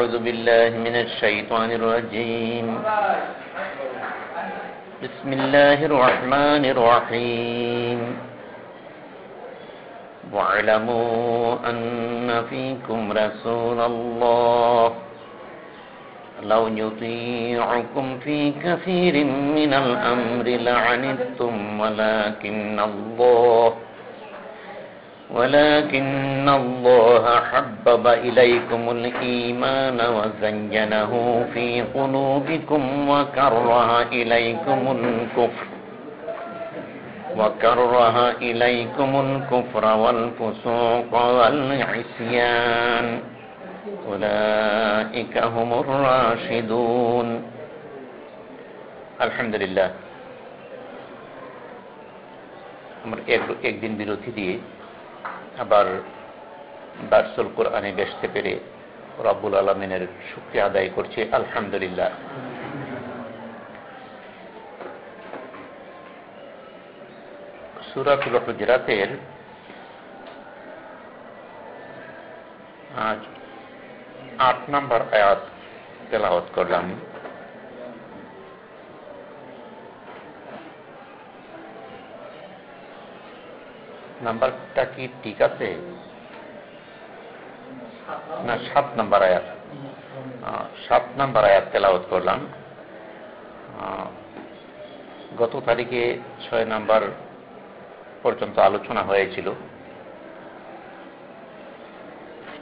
أعوذ بالله من الشيطان الرجيم. بسم الله الرحمن الرحيم. واعلموا أن فيكم رسول الله. لو يطيعكم في كثير من الأمر لعنتم ولكن الله ولكن الله حبب إليكم الإيمان وزينه في قلوبكم وكره إليكم الكفر وكره إليكم الكفر والفسوق والعصيان أولئك هم الراشدون الحمد لله আমরা একদিন বিরতি দিয়ে আবার দার্সুল কোরআনে বেসতে পেরে রব্বুল আলমিনের শুক্রিয়া আদায় করছি, আলহামদুলিল্লাহ। সুরাতুল হুজরাতের আজ আট নম্বর আয়াত তেলাওয়াত করলাম। নাম্বারটা কি ঠিক আছে? না, সাত নাম্বার আয়াত। সাত নাম্বার আয়াত তেলাওয়াত করলাম। গত তারিখে ছয় নাম্বার পর্যন্ত আলোচনা হয়েছিল।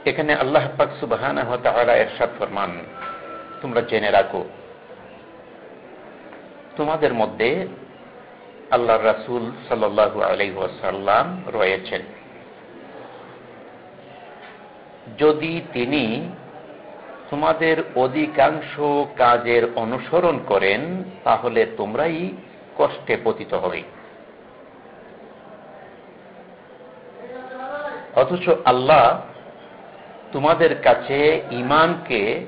এখানে আল্লাহ পাক সুবাহান এরশাদ ফরমান, তোমরা জেনে রাখো। তোমাদের মধ্যে আল্লাহ রাসুল সাল্লু আলাইসাল্লাম রয়েছেন। যদি তিনি তোমাদের অধিকাংশ কাজের অনুসরণ করেন, তাহলে তোমরাই কষ্টে পতিত হবে। অথচ আল্লাহ তোমাদের কাছে ইমানকে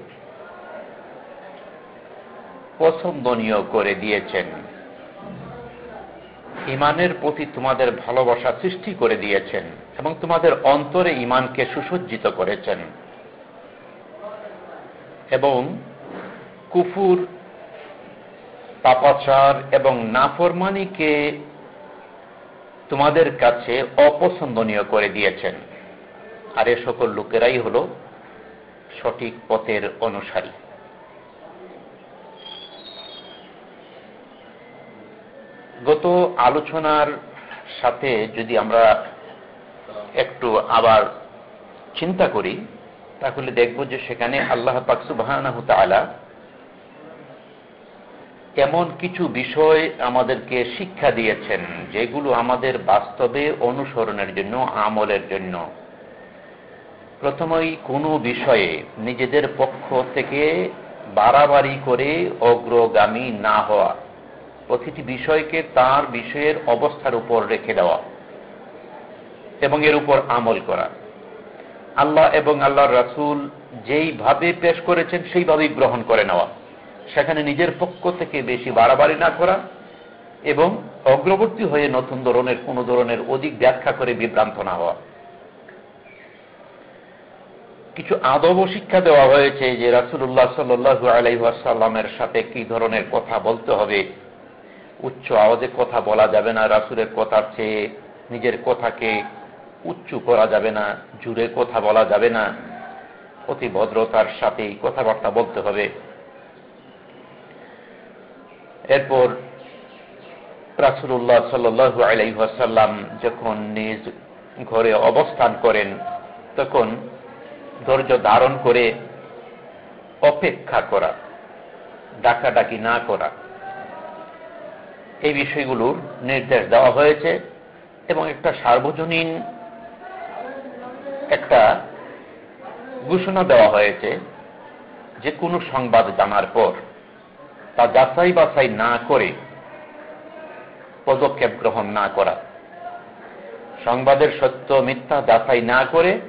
পছন্দনীয় করে দিয়েছেন। ইমানের প্রতি তোমাদের ভালোবাসা সৃষ্টি করে দিয়েছেন এবং তোমাদের অন্তরে ইমানকে সুসজ্জিত করেছেন। এবং কুফুর, পাপাচার এবং নাফরমানিকে তোমাদের কাছে অপছন্দনীয় করে দিয়েছেন। আর এ সকল লোকেরাই হল সঠিক পথের অনুসারী। গত আলোচনার সাথে যদি আমরা একটু আবার চিন্তা করি, তাহলে দেখব যে সেখানে আল্লাহ পাকসুবাহ এমন কিছু বিষয় আমাদেরকে শিক্ষা দিয়েছেন, যেগুলো আমাদের বাস্তবে অনুসরণের জন্য, আমলের জন্য। প্রথমেই কোনো বিষয়ে নিজেদের পক্ষ থেকে বাড়াবাড়ি করে অগ্রগামী না হওয়া। প্রতিটি বিষয়কে তার বিষয়ের অবস্থার উপর রেখে দেওয়া এবং এর উপর আমল করা। আল্লাহ এবং আল্লাহ রাসুল যেইভাবে পেশ করেছেন, সেইভাবেই গ্রহণ করে নেওয়া। সেখানে নিজের পক্ষ থেকে বেশি বাড়াবাড়ি না করা এবং অগ্রবর্তী হয়ে নতুন ধরনের, কোন ধরনের অধিক ব্যাখ্যা করে বিভ্রান্ত না হওয়া। কিছু আদব শিক্ষা দেওয়া হয়েছে যে রাসুল্লাহ সাল্লু আলাইসাল্লামের সাথে কি ধরনের কথা বলতে হবে উচ্চ আওয়াজে কথা বলা যাবে না, রাসুলের কথার চেয়ে নিজের কথাকে উচ্চ করা যাবে না, জুড়ে কথা বলা যাবে না। অতি ভদ্রতার সাথেই কথাবার্তা বলতে হবে। এরপর রাসুল্লাহ সাল্লু আলাইসাল্লাম যখন নিজ ঘরে অবস্থান করেন, তখন ধৈর্য ধারণ করে অপেক্ষা করা, ডাকাডাকি না করা। এই বিষয়গুলোর নির্দেশ দেওয়া হয়েছে এবং একটা সার্বজনীন একটা ঘোষণা দেওয়া হয়েছে যে কোনো সংবাদ জানার পর তা যাচাই বাছাই না করে পদক্ষেপ গ্রহণ না করা, সংবাদের সত্য মিথ্যা যাচাই না করে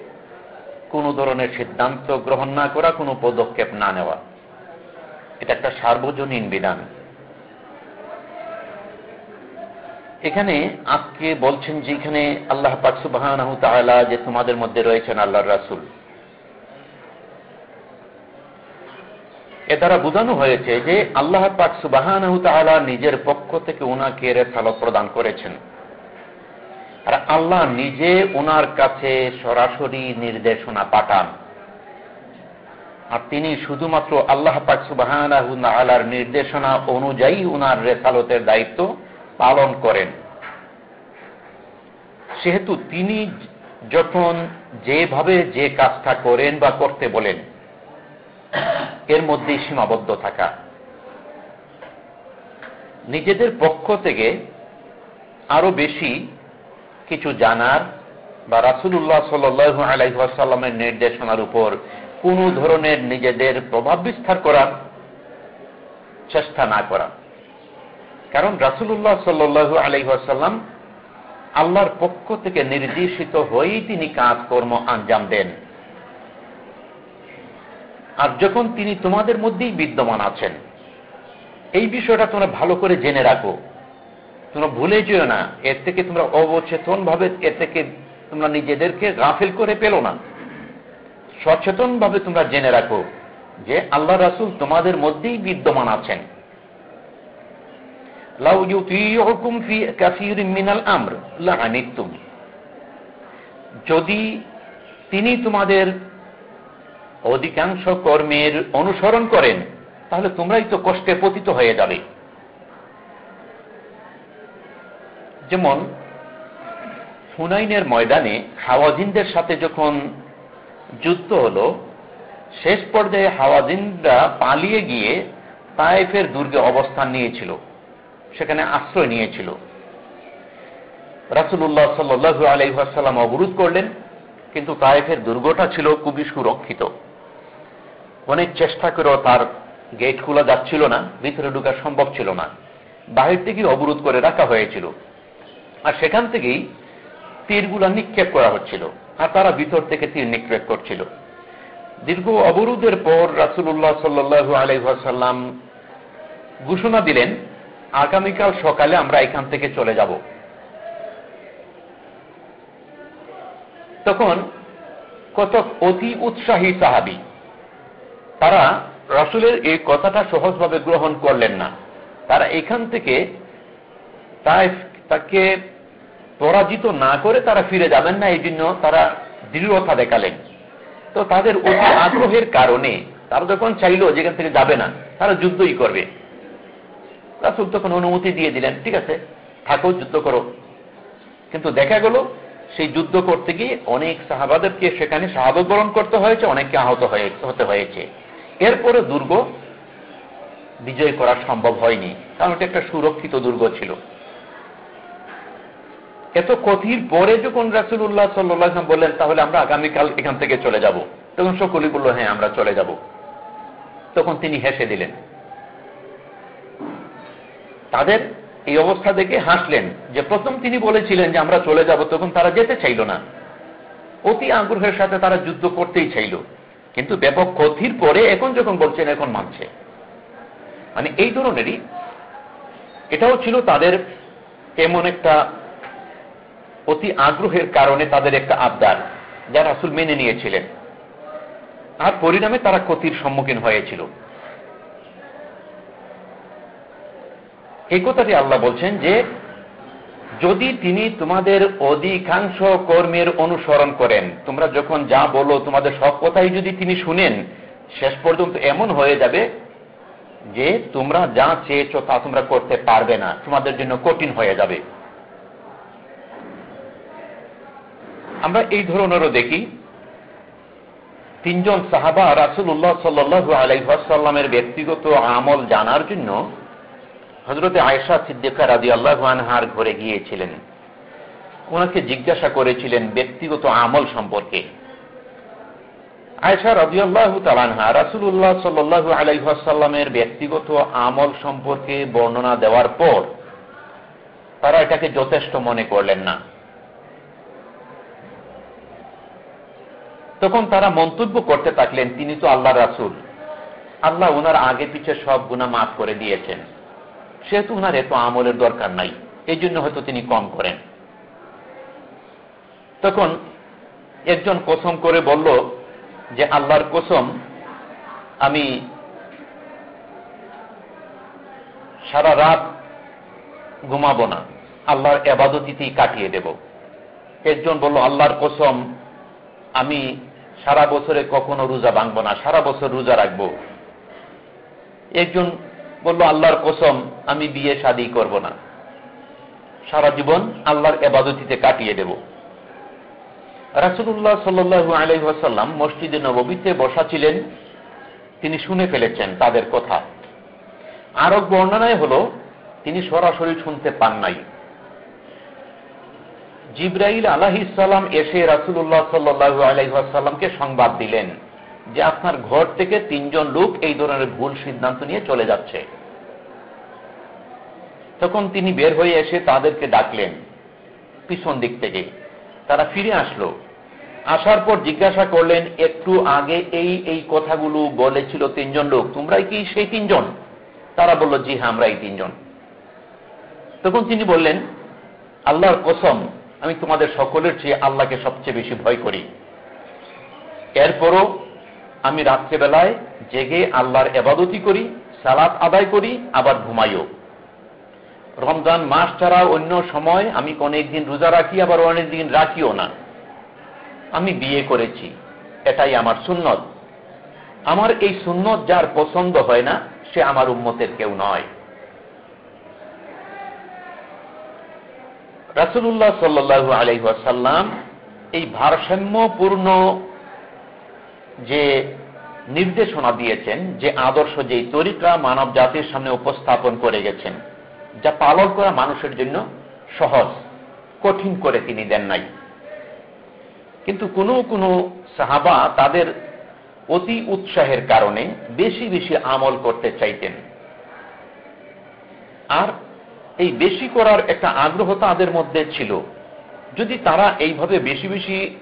কোনো ধরনের সিদ্ধান্ত গ্রহণ না করা, কোনো পদক্ষেপ না নেওয়া। এটা একটা সার্বজনীন বিধান। এখানে আজকে বলছেন যে এখানে আল্লাহ পাকসুবাহ যে তোমাদের মধ্যে রয়েছেন আল্লাহ রাসুল। এ দ্বারা বোঝানো হয়েছে যে আল্লাহ পাক সুবাহ নিজের পক্ষ থেকে উনাকে রেসালত প্রদান করেছেন। আর আল্লাহ নিজে ওনার কাছে সরাসরি নির্দেশনা পাঠান। আর তিনি শুধুমাত্র আল্লাহ পাক সুবাহ আলার নির্দেশনা অনুযায়ী উনার রেসালতের দায়িত্ব পালন করেন। সেহেতু তিনি যখন যেভাবে যে কাজটা করেন বা করতে বলেন, এর মধ্যেই সীমাবদ্ধ থাকা। নিজেদের পক্ষ থেকে আরও বেশি কিছু জানার বা রাসুল্লাহ সাল্লু নির্দেশনার উপর কোন ধরনের নিজেদের প্রভাব বিস্তার করার চেষ্টা না করা। কারণ রাসুল্লাহ সাল্লু আলাইসাল্লাম আল্লাহর পক্ষ থেকে নির্দেশিত হয়েই তিনি কাজকর্ম আঞ্জাম দেন। আর যখন তিনি তোমাদের মধ্যেই বিদ্যমান আছেন, এই বিষয়টা তোমরা ভালো করে জেনে রাখো। তোমরা ভুলে যেও না, এর থেকে তোমরা অবচেতন ভাবে এর থেকে তোমরা নিজেদেরকে গাফিল করে পেল না। সচেতন ভাবে তোমরা জেনে রাখো যে আল্লাহ রাসুল তোমাদের মধ্যেই বিদ্যমান আছেন। যদি তিনি তোমাদের অধিকাংশ কর্মের অনুসরণ করেন, তাহলে তোমরাই তো কষ্টে পতিত হয়ে যাবে। যেমন, হুনাইনের ময়দানে হাওয়াজিনদের সাথে যখন যুদ্ধ হল, শেষ পর্যায়ে হাওয়াজিনরা পালিয়ে গিয়ে তায়েফের দুর্গে অবস্থান নিয়েছিল। সেখানে আশ্রয় নিয়েছিল। রাসুল্লাহ সাল্লু আলহাসাল্লাম অবরোধ করলেন, কিন্তু তায়েফের দুর্গটা ছিল খুবই সুরক্ষিত। অনেক চেষ্টা করেও তার গেট খোলা যাচ্ছিল না, ভিতরে ঢুকা সম্ভব ছিল না। বাহির থেকে অবরোধ করে রাখা হয়েছিল। আর সেখান থেকেই তীরগুলা নিক্ষেপ করা হচ্ছিল, আর তারা ভিতর থেকে তীর নিক্ষেপ করছিল। দীর্ঘ অবরোধের পর রাসুল্লাহ সাল্লু আলহাসাল্লাম ঘোষণা দিলেন আগামীকাল সকালে আমরা এখান থেকে চলে যাব। তখন কত অতি উৎসাহী সাহাবি। তারা রাসুলের এই কথাটা সহজভাবে গ্রহণ করলেন না। তারা এখান থেকে তাকে পরাজিত না করে তারা ফিরে যাবেন না এই জন্য তারা দৃঢ়তা দেখালেন। তো তাদের অতি আগ্রহের কারণে তারা যখন চাইল যেখান থেকে যাবে না, তারা যুদ্ধই করবে। রাসুল তখন অনুমতি দিয়ে দিলেন, ঠিক আছে, থাকো, যুদ্ধ করো। কিন্তু দেখা গেল, সেই যুদ্ধ করতে গিয়ে অনেক সাহাবাদেরকে সেখানে শাহাদত বরণ করতে হয়েছে, অনেককে আহত হতে হয়েছে। এরপরে দুর্গ বিজয় করা সম্ভব হয়নি, কারণ এটা একটা সুরক্ষিত দুর্গ ছিল। এত কথির পরে যখন রাসুল্লাহ সাল্লাম বললেন, তাহলে আমরা আগামীকাল এখান থেকে চলে যাব। তখন সকলেই বলল হ্যাঁ আমরা চলে যাব। তখন তিনি হেসে দিলেন তাদের এই অবস্থা দেখে হাসলেন। যে প্রথম তিনি বলেছিলেন যে আমরা চলে যাব, তখন তারা যেতে চাইল না। অতি আগ্রহের সাথে তারা যুদ্ধ করতেই চাইল। কিন্তু ব্যাপক ক্ষতির পরে এখন যখন বলছেন, এখন মানছে। মানে এই ধরনেরই এটাও ছিল তাদের এমন একটা অতি আগ্রহের কারণে তাদের একটা আবদার, যা রাসুল মেনে নিয়েছিলেন। আর পরিণামে তারা ক্ষতির সম্মুখীন হয়েছিল। এই কথাটি আল্লাহ বলছেন যে, যদি তিনি তোমাদের অধিকাংশ কর্মের অনুসরণ করেন, তোমরা যখন যা বলো, তোমাদের সব কথাই যদি তিনি শুনেন, শেষ পর্যন্ত এমন হয়ে যাবে যে তোমরা যা চেয়েছ তা তোমরা করতে পারবে না, তোমাদের জন্য কঠিন হয়ে যাবে। আমরা এই ধরনেরও দেখি, তিনজন সাহাবা রাসুল্লাহ সাল্লু আলাইসাল্লামের ব্যক্তিগত আমল জানার জন্য হজরতে আয়সা সিদ্দিকা রাজি আল্লাহার ঘরে গিয়েছিলেন। ওনাকে জিজ্ঞাসা করেছিলেন ব্যক্তিগত আমল সম্পর্কে। আয়সা রাজি আল্লাহ তালানহা রাসুল্লাহ সাল্লু আলাইসাল্লামের ব্যক্তিগত আমল সম্পর্কে বর্ণনা দেওয়ার পর তারা এটাকে যথেষ্ট মনে করলেন না। তখন তারা মন্তব্য করতে থাকলেন, তিনি তো আল্লাহ রাসুল। আল্লাহ ওনার আগে পিছে সব গুণা মাফ করে দিয়েছেন। সেহেতু ওনার এত আমলের দরকার নাই। এই জন্য হয়তো তিনি কম করেন। তখন একজন কসম করে বলল যে, আল্লাহর কসম, আমি সারা রাত ঘুমাবো না। আল্লাহর এবাদতিতেই কাটিয়ে দেব। একজন বলল, আল্লাহর কসম, আমি সারা বছরে কখনো রোজা ভাঙবো না, সারা বছর রোজা রাখব। একজন বলল, আল্লাহর কসম, আমি বিয়ে শাদী করব না। সারা জীবন আল্লাহর এবাদতিতে কাটিয়ে দেব। রাসুল্লাহ সাল্লু আলহাসাল্লাম মসজিদে নবীতে বসা ছিলেন। তিনি শুনে ফেলেছেন তাদের কথা। আরব বর্ণনায় হল, তিনি সরাসরি শুনতে পান নাই। জিব্রাইল আলাহিসাল্লাম এসে রাসুল্লাহ সাল্লু আলাইসাল্লামকে সংবাদ দিলেন। যে আপনার ঘর থেকে তিনজন লোক এই ধরনের ভুল সিদ্ধান্ত নিয়ে চলে যাচ্ছে। তখন তিনি বের হয়ে এসে তাদেরকে ডাকলেন পিছন দিক থেকে। তারা ফিরে আসলো। আসার পর জিজ্ঞাসা করলেন, একটু আগে এই এই কথাগুলো বলেছিল তিনজন লোক, তোমরাই কি সেই তিনজন? তারা বলল, জি হ্যাঁ আমরা এই তিনজন। তখন তিনি বললেন, আল্লাহর কসম, আমি তোমাদের সকলের চেয়ে আল্লাহকে সবচেয়ে বেশি ভয় করি। এরপরও আমি রাত্রেবেলায় জেগে আল্লাহর এবাদতি করি, সালাত আদায় করি, আবার ঘুমাইও। রমজান মাস ছাড়া অন্য সময় আমি অনেক দিন রোজা রাখি, আবার অনেক দিন রাখিও না। আমি বিয়ে করেছি, এটাই আমার সুন্নত। আমার এই সুন্নত যার পছন্দ হয় না, সে আমার উম্মতের কেউ নয়। রাসুল্লাহ সাল্লু আলহাসাল্লাম এই ভারসাম্যপূর্ণ যে নির্দেশনা দিয়েছেন যে আদর্শ যে তরিকা মানব জাতির সামনে উপস্থাপন করে গেছেন, যা পালন করা মানুষের জন্য সহজ, কঠিন করে তিনি দেন নাই। কিন্তু কোনো কোনো সাহাবা তাদের অতি উৎসাহের কারণে বেশি বেশি আমল করতে চাইতেন। আর এই বেশি করার একটা আগ্রহ তাদের মধ্যে ছিল। যদি তারা এইভাবে বেশি বেশি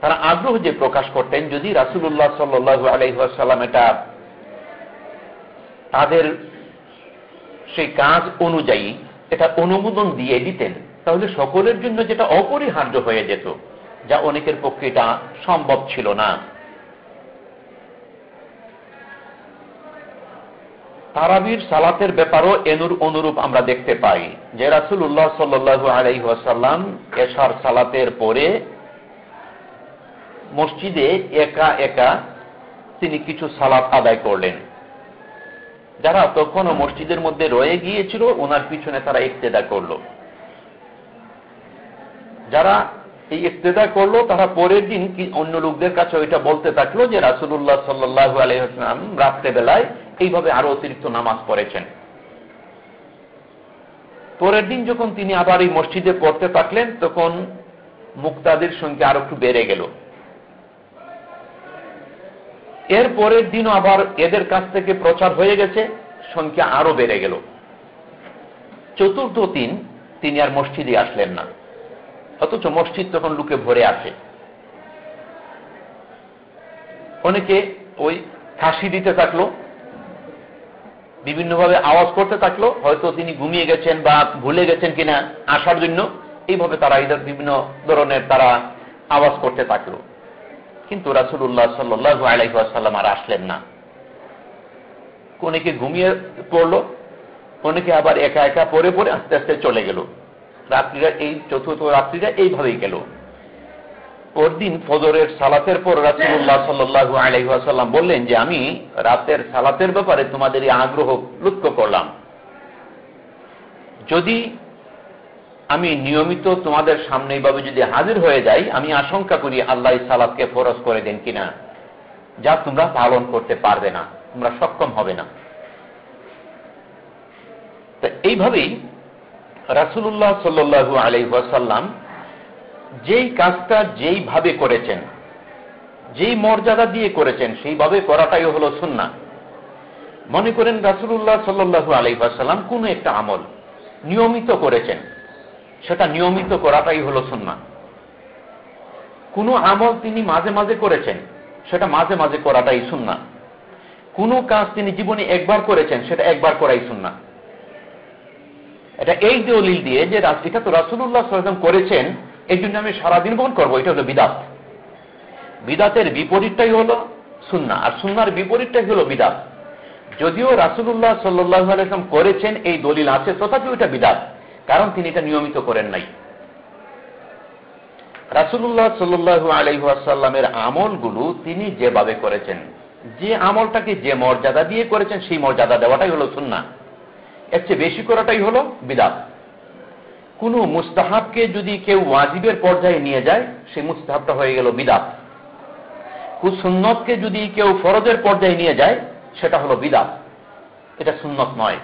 তারা আগ্রহ যে প্রকাশ করতেন, যদি রাসুল্লাহ সাল্লু আলহাসাল্লাম এটা তাদের সেই কাজ অনুযায়ী, এটা অনুমোদন দিয়ে দিতেন, তাহলে সকলের জন্য যেটা অপরিহার্য হয়ে যেত, যা অনেকের পক্ষে এটা সম্ভব ছিল না। তারাবির সালাতের ব্যাপারও এনুর অনুরূপ আমরা দেখতে পাই, যে রাসুল উল্লাহ সাল্লু আলাইসাল্লাম এশার সালাতের পরে মসজিদে একা একা তিনি কিছু সালাত আদায় করলেন। যারা তখনও মসজিদের মধ্যে রয়ে গিয়েছিল, ওনার পিছনে তারা ইক্তেদা করল। যারা এই ইক্তেদা করল, তারা পরের দিন অন্য লোকদের কাছে ওইটা বলতে থাকল যে রাসুল্লাহ সাল্লাহ আলহাম রাত্রেবেলায় এইভাবে আরও অতিরিক্ত নামাজ পড়েছেন। পরের দিন যখন তিনি আবার এই মসজিদে পড়তে থাকলেন, তখন মুক্তাদের সংখ্যা আরও একটু বেড়ে গেল। এর পরের দিনও আবার এদের কাছ থেকে প্রচার হয়ে গেছে, সংখ্যা আরও বেড়ে গেল। চতুর্থ দিন তিনি আর মসজিদে আসলেন না। অথচ মসজিদ তখন লুকে ভরে আসে অনেকে ওই ফাঁসি দিতে থাকল, বিভিন্নভাবে আওয়াজ করতে থাকল, হয়তো তিনি ঘুমিয়ে গেছেন বা ভুলে গেছেন কিনা আসার জন্য। এইভাবে তারা এদের বিভিন্ন ধরনের তারা আওয়াজ করতে থাকল। কিন্তু রাসুল্লাহ সাল্লু আলাইসাল্লাম আর আসলেন না। অনেকে ঘুমিয়ে পড়ল? অনেকে আবার একা একা পরে পরে আস্তে আস্তে চলে গেল? রাত্রিরা এই চতুর্থ রাত্রিরা এইভাবেই গেল। পরদিন ফজরের সালাতের পর রাসুল্লাহ সাল্লু আলহাসাল্লাম বললেন যে, আমি রাতের সালাতের ব্যাপারে তোমাদের এই আগ্রহ লক্ষ্য করলাম। যদি আমি নিয়মিত তোমাদের সামনে এইভাবে যদি হাজির হয়ে যাই, আমি আশঙ্কা করি আল্লাহ সালাদকে ফরজ করে দেন কিনা, যা তোমরা পালন করতে পারবে না, তোমরা সক্ষম হবে না। এইভাবেই রাসুল্লাহ সাল্লু আলহাসাল্লাম যেই কাজটা যেইভাবে করেছেন, যেই মর্যাদা দিয়ে করেছেন, সেইভাবে করাটাই হল সুন্না মনে করেন রাসুল্লাহ সাল্লু আলহাসাল্লাম কোন একটা আমল নিয়মিত করেছেন। সেটা নিয়মিত করাটাই হল সুন্না কোন আমল তিনি মাঝে মাঝে করেছেন, সেটা মাঝে মাঝে করাটাই সুন্না কোন কাজ তিনি জীবনে একবার করেছেন, সেটা একবার করাই সুন্না এটা এই দলিল দিয়ে যে এটা তো রাসুল্লাহ সাল্লাম করেছেন, এই জন্য আমি সারাদিন বহন করব, এটা হলো বিদাত। বিদাতের বিপরীতটাই হলো সুন্না আর সুন্নার বিপরীতটাই হলো বিদাত। যদিও রাসুল্লাহ সাল্লাম করেছেন, এই দলিল আছে, তথাপিও এটা বিদাত। কারণ তিনি এটা নিয়মিত করেন নাই। রাসুল্লাহ সাল্লু আলাইসাল্লামের আমলগুলো তিনি যেভাবে করেছেন, যে আমলটাকে যে মর্যাদা দিয়ে করেছেন, সেই মর্যাদা দেওয়াটাই হলো সুন্না এর চেয়ে বেশি করাটাই হলো বিদাত। কোন মুস্তাহাবকে যদি কেউ ওয়াজিবের পর্যায়ে নিয়ে যায় সেই মুস্তাহাবটা হয়ে গেল বিদাত। সুন্নতকে যদি কেউ ফরজের পর্যায়ে নিয়ে যায়, সেটা হলো বিদাত। এটা সুন্নত নয়।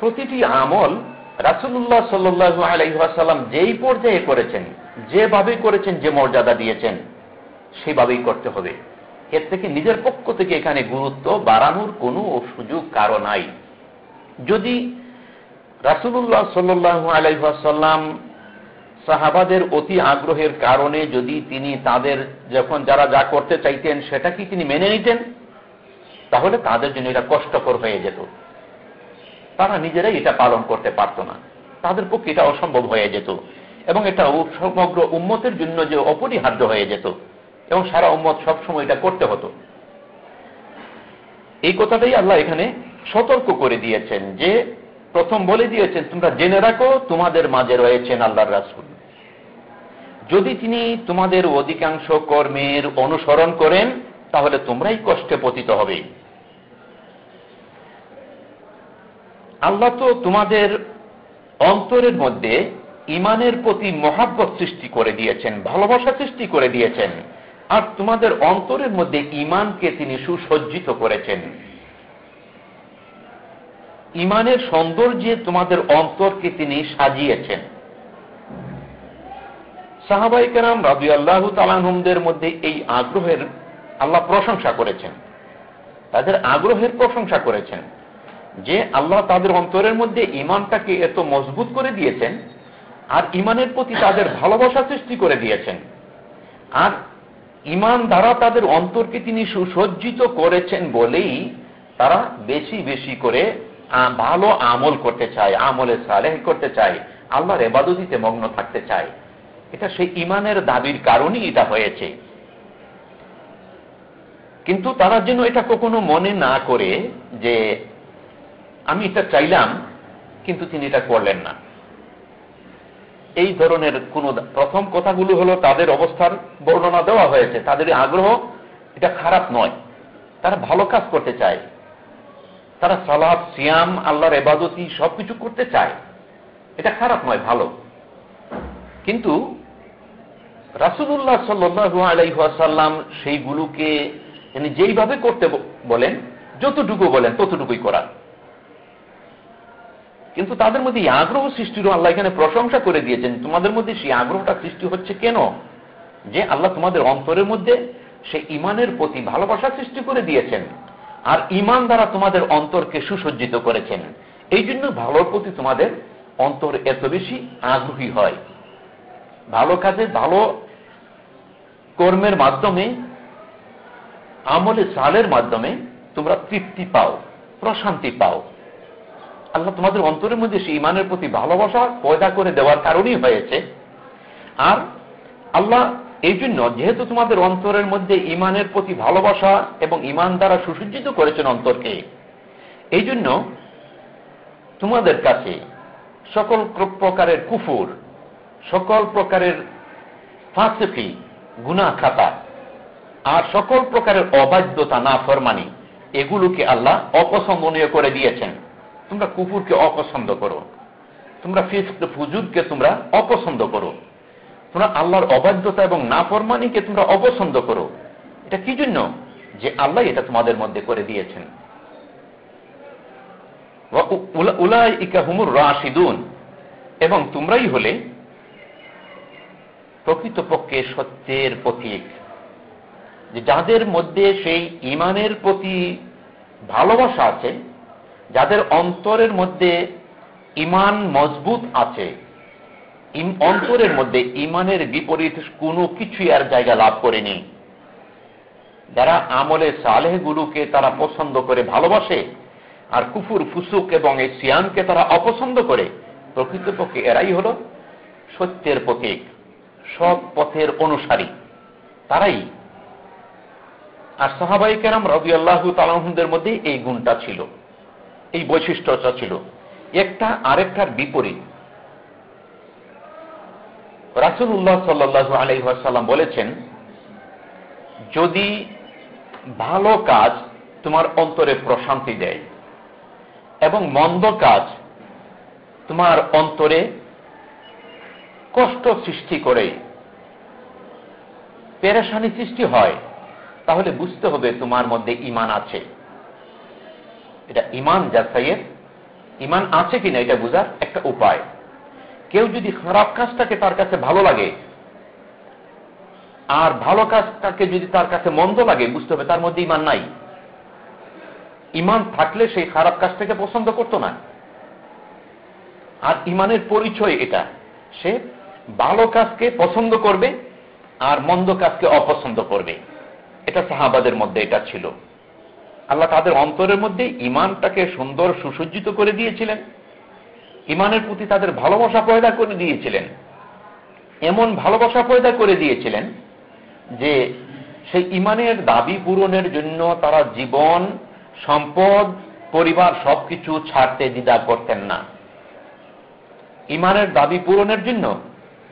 প্রতিটি আমল রাসুল্লাহ সাল্লু আলাইসাল্লাম যেই পর্যায়ে করেছেন যেভাবে করেছেন, যে মর্যাদা দিয়েছেন, সেভাবেই করতে হবে। এর থেকে নিজের পক্ষ থেকে এখানে গুরুত্ব বাড়ানোর কোনো সুযোগ কারও নাই। যদি রাসুল্লাহ সাল্লু আলাইসাল্লাম সাহাবাদের অতি আগ্রহের কারণে যদি তিনি তাদের যখন যারা যা করতে চাইতেন, সেটা কি তিনি মেনে নিতেন? তাহলে তাদের জন্য এটা কষ্টকর হয়ে যেত। তারা নিজেরাই এটা পালন করতে পারত না। তাদের পক্ষে এটা অসম্ভব হয়ে যেত এবং এটা সমগ্র উম্মতের জন্য যে অপরিহার্য হয়ে যেত এবং সারা উম্মত সবসময় এটা করতে হতো। এই কথাটাই আল্লাহ এখানে সতর্ক করে দিয়েছেন যে, প্রথম বলে দিয়েছেন, তোমরা জেনে রাখো, তোমাদের মাঝে রয়েছেন আল্লাহর রাসুল। যদি তিনি তোমাদের অধিকাংশ কর্মের অনুসরণ করেন, তাহলে তোমরাই কষ্টে পতিত হবে। আল্লাহ তো তোমাদের অন্তরের মধ্যে ইমানের প্রতি মহাব্বত সৃষ্টি করে দিয়েছেন, ভালোবাসা সৃষ্টি করে দিয়েছেন, আর তোমাদের অন্তরের মধ্যে ইমানকে তিনি সুসজ্জিত করেছেন। ইমানের সৌন্দর্যে তোমাদের অন্তরকে তিনি সাজিয়েছেন। সাহাবাই কেরাম রাবি আল্লাহ তালানহমদের মধ্যে এই আগ্রহের আল্লাহ প্রশংসা করেছেন। তাদের আগ্রহের প্রশংসা করেছেন। যে আল্লাহ তাদের অন্তরের মধ্যে ইমানটাকে এত মজবুত করে দিয়েছেন আর ইমানের প্রতি তাদের ভালোবাসা সৃষ্টি করে দিয়েছেন। আর ইমান দ্বারা তাদের অন্তরকে তিনি সুসজ্জিত করেছেন বলেই তারা বেশি বেশি করে ভালো আমল করতে চায়, আমলে সালেহ করতে চায়, আল্লাহর এবাদতিতে মগ্ন থাকতে চায়। এটা সেই ইমানের দাবির কারণেই এটা হয়েছে। কিন্তু তারা যেন এটা কখনো মনে না করে যে আমি এটা চাইলাম, কিন্তু তিনি এটা করলেন না। এই ধরনের কোন প্রথম কথাগুলো হলো তাদের অবস্থার বর্ণনা দেওয়া হয়েছে। তাদের আগ্রহ এটা খারাপ নয়। তারা ভালো কাজ করতে চায়। তারা সালাদ সিয়াম, আল্লাহর এবাদতি সবকিছু করতে চায়। এটা খারাপ নয়, ভালো। কিন্তু রাসুল্লাহ সাল্লু আলাইসাল্লাম সেইগুলোকে যেইভাবে করতে বলেন, যতটুকু বলেন ততটুকুই করা কিন্তু তাদের মধ্যে আগ্রহ সৃষ্টির আল্লাহ এখানে প্রশংসা করে দিয়েছেন। তোমাদের মধ্যে সেই আগ্রহটা সৃষ্টি হচ্ছে কেন? যে আল্লাহ তোমাদের অন্তরের মধ্যে সে ইমানের প্রতি ভালোবাসা সৃষ্টি করে দিয়েছেন আর ইমান দ্বারা তোমাদের অন্তরকে সুসজ্জিত করেছেন। এই জন্য ভালোর প্রতি তোমাদের অন্তর এত বেশি আগ্রহী হয়। ভালো কাজে, ভালো কর্মের মাধ্যমে, আমলে সালের মাধ্যমে তোমরা তৃপ্তি পাও, প্রশান্তি পাও। আল্লাহ তোমাদের অন্তরের মধ্যে সেই ইমানের প্রতি ভালোবাসা পয়দা করে দেওয়ার কারণেই হয়েছে। আর আল্লাহ এই জন্য যেহেতু তোমাদের অন্তরের মধ্যে ইমানের প্রতি ভালোবাসা এবং ইমান দ্বারা সুসজ্জিত করেছেন অন্তরকে, এই জন্য তোমাদের কাছে সকল প্রকারের কুফুর, সকল প্রকারের ফাঁসি গুনা খাতা আর সকল প্রকারের অবাধ্যতা না ফরমানি এগুলোকে আল্লাহ অপছন্দনীয় করে দিয়েছেন। তোমরা কুকুরকে অপছন্দ করো। তোমরা ফুজুরকে তোমরা অপছন্দ করো। তোমরা আল্লাহর অবাধ্যতা এবং নাফরমানিকে তোমরা অপছন্দ করো। এটা কি জন্য? যে আল্লাহ এটা তোমাদের মধ্যে করে দিয়েছেন। রাশিদুন। এবং তোমরাই হলে প্রকৃতপক্ষে সত্যের প্রতীক। যে যাদের মধ্যে সেই ইমানের প্রতি ভালোবাসা আছে যাদের অন্তরের মধ্যে ইমান মজবুত আছে অন্তরের মধ্যে ইমানের বিপরীত কোনো কিছুই আর জায়গা লাভ করেনি। যারা আমলে সালেহগুলোকে তারা পছন্দ করে, ভালোবাসে, আর কুফুর, ফুসুক এবং এই সিয়ানকে তারা অপছন্দ করে, প্রকৃতপক্ষে এরাই হল সত্যের প্রতীক, সব পথের অনুসারী। তারাই। আর সাহাবাই কেরাম রবি আল্লাহ তালাহদের মধ্যে এই গুণটা ছিল। এই বৈশিষ্ট্যটা ছিল, একটা আরেকটার বিপরীত। রাসুল্লাহ সাল্লু আলহাসাল্লাম বলেছেন, যদি ভালো কাজ তোমার অন্তরে প্রশান্তি দেয় এবং মন্দ কাজ তোমার অন্তরে কষ্ট সৃষ্টি করে, পেরেশানি সৃষ্টি হয়, তাহলে বুঝতে হবে তোমার মধ্যে ইমান আছে। এটা ইমান যাচাইয়ের ইমান আছে কিনা এটা বোঝার একটা উপায়। কেউ যদি খারাপ কাজটাকে তার কাছে ভালো লাগে, আর ভালো কাজটাকে যদি তার কাছে মন্দ লাগে, বুঝতে হবে তার মধ্যে ইমান নাই। ইমান থাকলে সেই খারাপ কাজটাকে পছন্দ করত না। আর ইমানের পরিচয় এটা, সে ভালো কাজকে পছন্দ করবে আর মন্দ কাজকে অপছন্দ করবে। এটা সাহাবাদের মধ্যে এটা ছিল। আল্লাহ তাদের অন্তরের মধ্যে ইমানটাকে সুন্দর সুসজ্জিত করে দিয়েছিলেন। ইমানের প্রতি তাদের ভালোবাসা পয়দা করে দিয়েছিলেন। এমন ভালোবাসা পয়দা করে দিয়েছিলেন যে সেই ইমানের দাবি পূরণের জন্য তারা জীবন, সম্পদ, পরিবার সবকিছু ছাড়তে দ্বিধা করতেন না। ইমানের দাবি পূরণের জন্য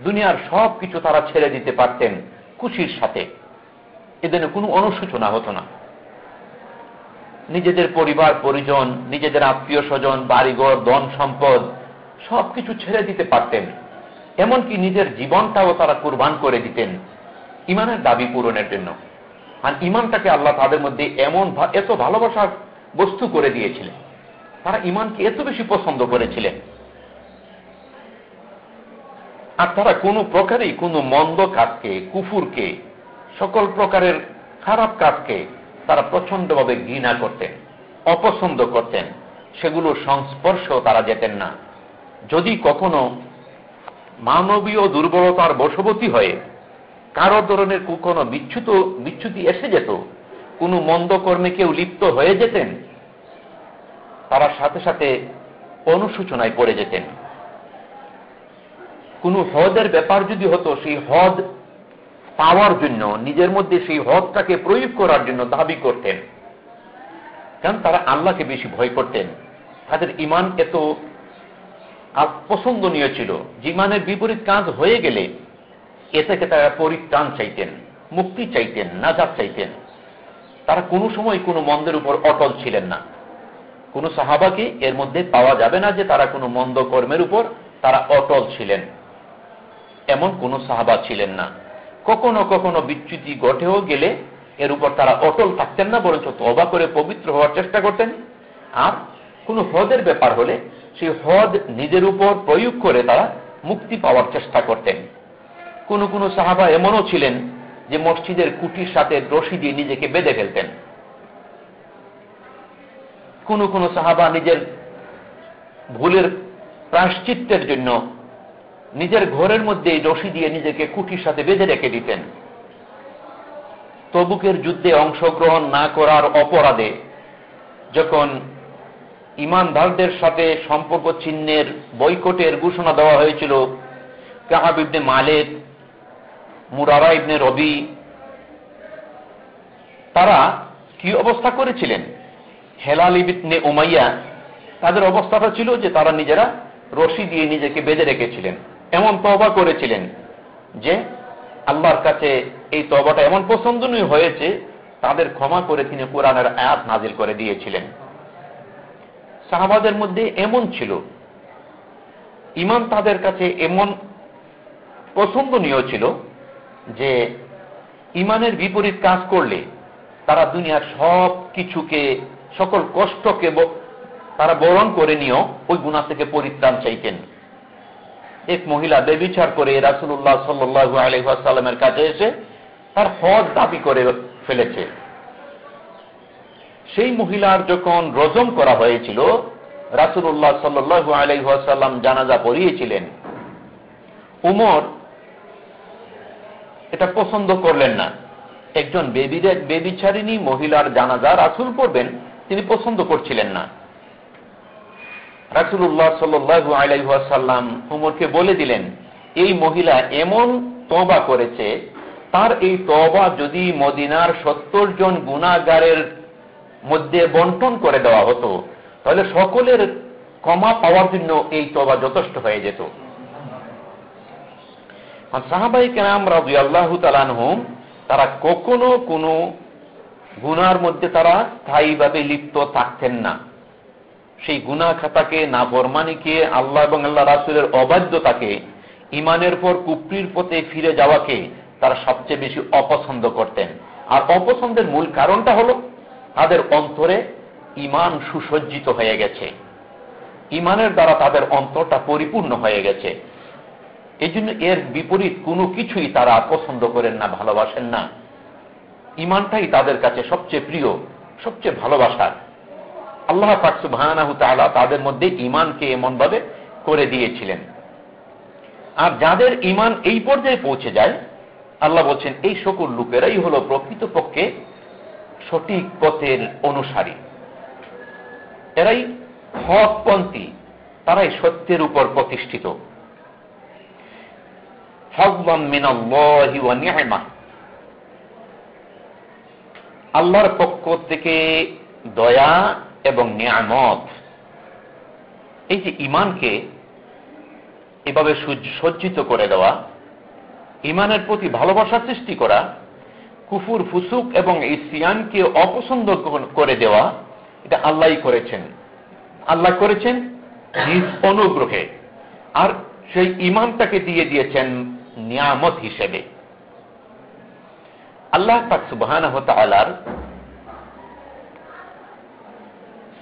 দুনিয়ার সব কিছু তারা ছেড়ে দিতে পারতেন খুশির সাথে। এদের কোনো অনুসূচনা হতো না। নিজেদের পরিবার, পরিজন, নিজেদের আত্মীয় স্বজন, বাড়িঘর, ধন সম্পদ, সবকিছু ছেড়ে দিতে পারতেন। এমনকি নিজের জীবনটাও তারা কুরবান করে দিতেন ইমানের দাবি পূরণের জন্য। আর ইমানটাকে আল্লাহ তাদের মধ্যে এমন এত ভালোবাসার বস্তু করে দিয়েছিলেন। তারা ইমানকে এত বেশি পছন্দ করেছিলেন। আর তারা কোনো প্রকারেই কোনো মন্দ কাজকে, কুফুরকে, সকল প্রকারের খারাপ কাজকে তারা প্রচন্ডভাবে ঘৃণা করতেন, অপছন্দ করতেন সেগুলো সংস্পর্শেও তারা যেতেন না। যদি কখনো মানবীয় দুর্বলতার বশবতী হয়ে কারও ধরনের কোনো বিচ্ছুত, বিচ্ছুতি এসে যেত, কোনো মন্দ কর্মে কেউ লিপ্ত হয়ে যেতেন, তারা সাথে সাথে অনুসূচনায় পড়ে যেতেন। কোনো হদের ব্যাপার যদি হতো, সেই হদ পাওয়ার জন্য, নিজের মধ্যে সেই হদটাকে প্রয়োগ করার জন্য দাবি করতেন। কারণ তারা আল্লাহকে বেশি ভয় করতেন। তাদের ইমান এত পছন্দনীয় ছিল জিমানের বিপরীত কাজ হয়ে গেলে এ থেকে তারা পরিত্রাণ চাইতেন, মুক্তি চাইতেন নাজাদ চাইতেন। তারা কোনো সময় কোনো মন্দের উপর অটল ছিলেন না। কোন সাহাবাকে এর মধ্যে পাওয়া যাবে না যে তারা কোনো মন্দ কর্মের উপর তারা অটল ছিলেন। এমন কোন সাহাবা ছিলেন না। কখনো কখনো বিচ্যুতি ঘটেও গেলে এর উপর তারা অটল থাকতেন না, বরঞ্চ তবা করে পবিত্র হওয়ার চেষ্টা করতেন। আর কোনো হদের ব্যাপার হলে সেই হদ নিজের উপর প্রয়োগ করে তারা মুক্তি পাওয়ার চেষ্টা করতেন। কোনো কোনো সাহাবা এমনও ছিলেন যে মসজিদের কুটির সাথে রশি দিয়ে নিজেকে বেঁধে ফেলতেন। কোন কোন সাহাবা নিজের ভুলের প্রাশ্চিত্যের জন্য নিজের ঘরের মধ্যে রশি দিয়ে নিজেকে কুটির সাথে বেঁধে রেখে দিতেন। তবুকের যুদ্ধে অংশগ্রহণ না করার অপরাধে যখন ইমানদারদের সাথে সম্পর্ক চিহ্নের বৈকটের ঘোষণা দেওয়া হয়েছিল, কাহাব ইবনে মালেক মুরারা ইবনে রবি, তারা কি অবস্থা করেছিলেন? হেলাল ইবনে উমাইয়া, তাদের অবস্থাটা ছিল যে তারা নিজেরা রশি দিয়ে নিজেকে বেঁধে রেখেছিলেন। এমন তবা করেছিলেন যে আল্লাহর কাছে এই তবাটা এমন পছন্দনীয় হয়েছে, তাদের ক্ষমা করে তিনি কোরআনের আয়াত নাজিল করে দিয়েছিলেন। সাহাবাদের মধ্যে এমন ছিল। ইমান তাদের কাছে এমন পছন্দনীয় ছিল যে ইমানের বিপরীত কাজ করলে তারা দুনিয়ার সব কিছুকে, সকল কষ্টকে তারা বরণ করে নিয়েও ওই গুণা থেকে পরিত্রাণ চাইতেন। এক মহিলা বেবিচার করে রাসুল্লাহ সাল্লু আলহামের কাছে এসে তার হজ দাবি করে ফেলেছে। সেই মহিলার যখন রজম করা হয়েছিল রাসুল্লাহ সাল্লু আলহাসাল্লাম জানাজা পড়িয়েছিলেন। উমর এটা পছন্দ করলেন না। একজন বেবিচারিণী মহিলার জানাজা রাসুল পড়বেন, তিনি পছন্দ করছিলেন না। রাসুল্লাহ সাল্লু আলাইসাল্লাম উমরকে বলে দিলেন, এই মহিলা এমন তবা করেছে, তার এই তবা যদি মদিনার সত্তর জন গুণাগারের মধ্যে বন্টন করে দেওয়া হতো, তাহলে সকলের ক্ষমা পাওয়ার জন্য এই তবা যথেষ্ট হয়ে যেত। সাহাবাই কেনাম রাজু আল্লাহ তালানহম তারা কখনো কোনো গুনার মধ্যে তারা স্থায়ীভাবে লিপ্ত থাকতেন না। সেই গুনা খাতাকে না বরমানিকে আল্লাহ এবং আল্লাহ রাসুলের অবাধ্যতাকে ইমানের পর কুপরির পথে ফিরে যাওয়াকে তারা সবচেয়ে বেশি অপছন্দ করতেন। আর অপছন্দের মূল কারণটা হল তাদের অন্তরে ইমান সুসজ্জিত হয়ে গেছে। ইমানের দ্বারা তাদের অন্তরটা পরিপূর্ণ হয়ে গেছে। এই জন্য এর বিপরীত কোনো কিছুই তারা পছন্দ করেন না, ভালোবাসেন না। ইমানটাই তাদের কাছে সবচেয়ে প্রিয়, সবচেয়ে ভালোবাসার। আল্লাহ পাকসুবাহ তাদের মধ্যে ইমানকে এমনভাবে করে দিয়েছিলেন। আর যাদের ইমান এই পর্যায়ে পৌঁছে যায়, আল্লাহ বলছেন, এই সকল লোকেরাই হল প্রকৃতপক্ষে সঠিক পথের অনুসারী। এরাই হকপন্থী, তারাই সত্যের উপর প্রতিষ্ঠিত। আল্লাহর পক্ষ থেকে দয়া এবং নিয়ামত। এই যে ইমানকে এভাবে সজ্জিত করে দেওয়া ইমানের প্রতি ভালোবাসা সৃষ্টি করা, কুফুর, ফুসুক এবং এই সিয়ানকে অপছন্দ করে দেওয়া, এটা আল্লাহ করেছেন। আল্লাহ করেছেন নিজ অনুগ্রহে। আর সেই ইমানটাকে দিয়ে দিয়েছেন নিয়ামত হিসেবে। আল্লাহ পাক সুবাহ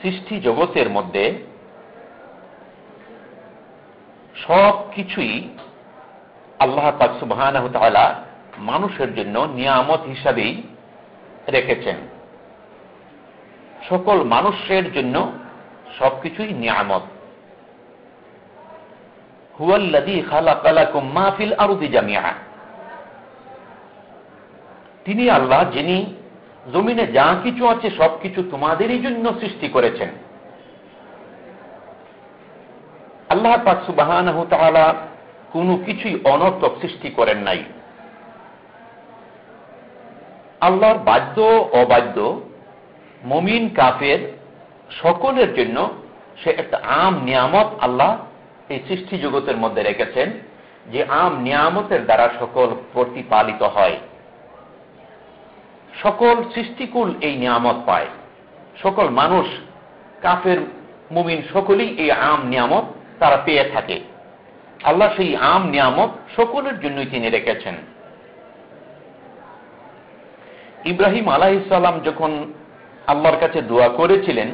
সৃষ্টি জগতের মধ্যে সব কিছুই আল্লাহ পাক সুবাহ মানুষের জন্য নিয়ামত হিসাবেই রেখেছেন। সকল মানুষের জন্য নিয়ামত। মাহফিল আরুদি জামিয়া তিনি আল্লাহ যিনি জমিনে যা কিছু আছে সবকিছু তোমাদেরই জন্য সৃষ্টি করেছেন। আল্লাহ পাক সুবাহান কোনো কিছুই অনর্থক সৃষ্টি করেন নাই। আল্লাহর বাদ্য অবাদ্য মমিন, কাফের, সকলের জন্য সে একটা আম নিয়ামত আল্লাহ এই সৃষ্টি জগতের মধ্যে রেখেছেন, যে আম নিয়ামতের দ্বারা সকল প্রতিপালিত হয়। সকল সৃষ্টিকুল এই নিয়ামত পায়। সকল মানুষ, কাফের, মুমিন সকলেই এই আম নিয়ামত তারা পেয়ে থাকে। আল্লাহ সেই আম নিয়ামত সকলের জন্যই তিনি রেখেছেন। ইব্রাহিম আলাহিসাল্লাম যখন আল্লাহর কাছে দোয়া করেছিলেন,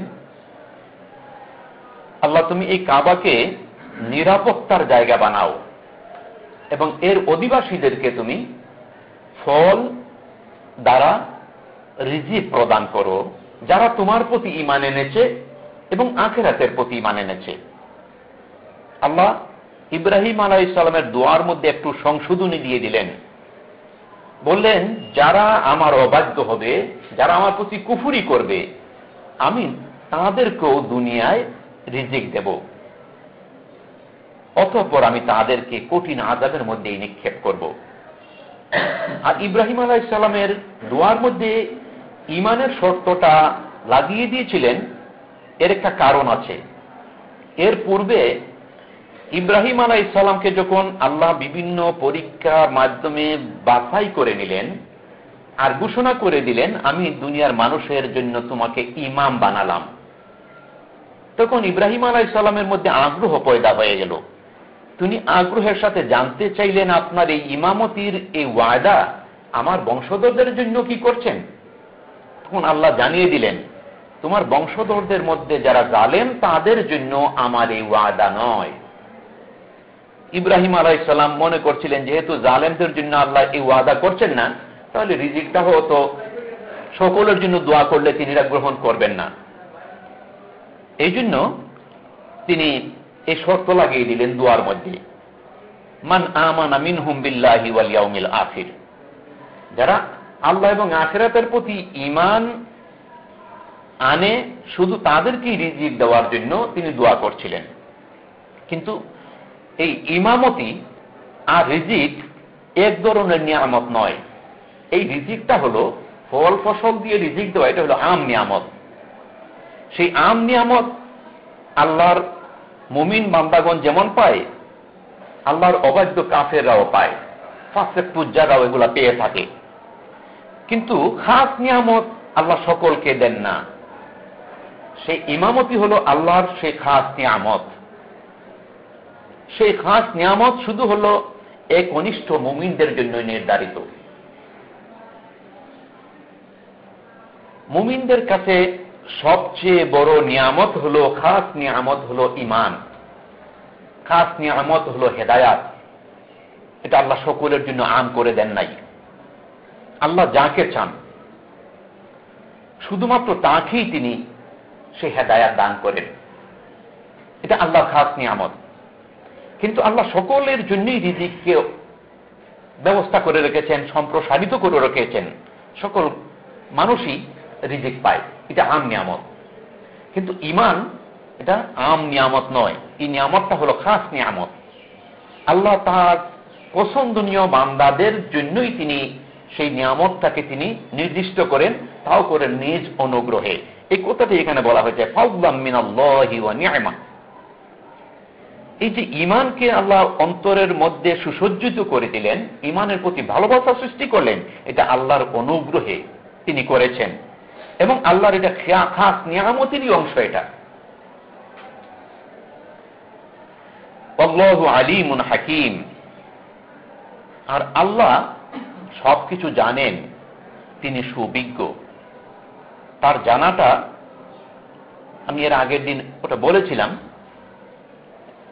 আল্লাহ তুমি এই কাবাকে নিরাপত্তার জায়গা বানাও এবং এর অধিবাসীদেরকে তুমি ফল দ্বারা রিজি প্রদান করো, যারা তোমার প্রতি ইমান এনেছে এবং আখেরাতের প্রতি ইমান এনেছে। আল্লাহ ইব্রাহিম আলাহ ইসলামের দোয়ার মধ্যে একটু সংশোধনী দিয়ে দিলেন। বললেন, যারা আমার অবাধ্য হবে, যারা আমার প্রতি কুফুরি করবে, আমি তাদেরকেও দুনিয়ায় রিজিক দেব। অতঃপর আমি তাদেরকে কঠিন আজাবের মধ্যেই নিক্ষেপ করব। আর ইব্রাহিম আলাইসাল্লামের দোয়ার মধ্যে ইমানের শর্তটা লাগিয়ে দিয়েছিলেন, এর একটা কারণ আছে। এর পূর্বে ইব্রাহিম আলাহ ইসলামকে যখন আল্লাহ বিভিন্ন পরীক্ষার মাধ্যমে বাছাই করে নিলেন আর ঘোষণা করে দিলেন, আমি দুনিয়ার মানুষের জন্য তোমাকে ইমাম বানালাম। তখন ইব্রাহিম আলাহ ইসলামের মধ্যে আগ্রহ পয়দা হয়ে গেল। তিনি আগ্রহের সাথে জানতে চাইলেন আপনার এই ইমামতির এই ওয়াদা, আমার বংশধরদের জন্য কি করছেন? তখন আল্লাহ জানিয়ে দিলেন, তোমার বংশধরদের মধ্যে যারা জালেন তাদের জন্য আমার এই ওয়াদা নয়। ইব্রাহিম আলাইসাল্লাম মনে করছিলেন, যেহেতু জালেমদের জন্য আল্লাহ এই ওয়াদা করছেন না, তাহলে রিজিকটা হতো, সকলের জন্য দোয়া করলে তিনি গ্রহণ করবেন না। এই জন্য তিনি এই শর্ত লাগিয়ে দিলেন দোয়ার মধ্যে। মান আমানা মিনহুম বিল্লাহি ওয়াল ইয়াউমিল আখির। যারা আল্লাহ এবং আখেরাতের প্রতি ইমান আনে, শুধু তাদেরকেই রিজিক দেওয়ার জন্য তিনি দোয়া করছিলেন। কিন্তু এই ইমামতি আর রিজিক এক ধরনের নিয়ামত নয়। এই রিজিকটা হলো ফল ফসল দিয়ে রিজিক দেওয়া, এটা হলো আম নিয়ামত। সেই আম নিয়ামত আল্লাহর মুমিন বান্দাগণ যেমন পায়, আল্লাহর অবাধ্য কাফেররাও পায়। ফাঁসে পূজারাও এগুলা পেয়ে থাকে। কিন্তু খাস নিয়ামত আল্লাহ সকলকে দেন না। সেই ইমামতি হলো আল্লাহর সেই খাস নিয়ামত। সেই খাস নিয়ামত শুধু হলো এক অনিষ্ঠ মুমিনদের জন্য নির্ধারিত। মুমিনদের কাছে সবচেয়ে বড় নিয়ামত হলো, খাস নিয়ামত হলো ইমান খাস নিয়ামত হলো হেদায়াত। এটা আল্লাহ সকলের জন্য আম করে দেন নাই। আল্লাহ যাকে চান, শুধুমাত্র তাকেই তিনি সে হেদায়াত দান করেন। এটা আল্লাহ খাস নিয়ামত। কিন্তু আল্লাহ সকলের জন্যই রিজিককে ব্যবস্থা করে রেখেছেন, সম্প্রসারিত করে রেখেছেন। সকল মানুষই রিজিক পায়। এটা আম নিয়ামত। কিন্তু ইমান এটা আম নিয়ামত নয়। এই নিয়ামতটা হলো খাস নিয়ামত। আল্লাহ তার পছন্দনীয় বান্দাদের জন্যই তিনি সেই নিয়ামতটাকে তিনি নির্দিষ্ট করেন, তাও করেন নিজ অনুগ্রহে। এই কথাটি এখানে বলা হয়েছে এই যে ইমানকে আল্লাহ অন্তরের মধ্যে সুসজ্জিত করে দিলেন ইমানের প্রতি ভালোবাসা সৃষ্টি করলেন, এটা আল্লাহর অনুগ্রহে তিনি করেছেন। এবং আল্লাহর এটা খাস নিয়ামতেরই অংশ এটা। আলিমুন হাকিম। আর আল্লাহ সবকিছু জানেন, তিনি সুবিজ্ঞ। তার জানাটা আমি এর আগের দিন ওটা বলেছিলাম,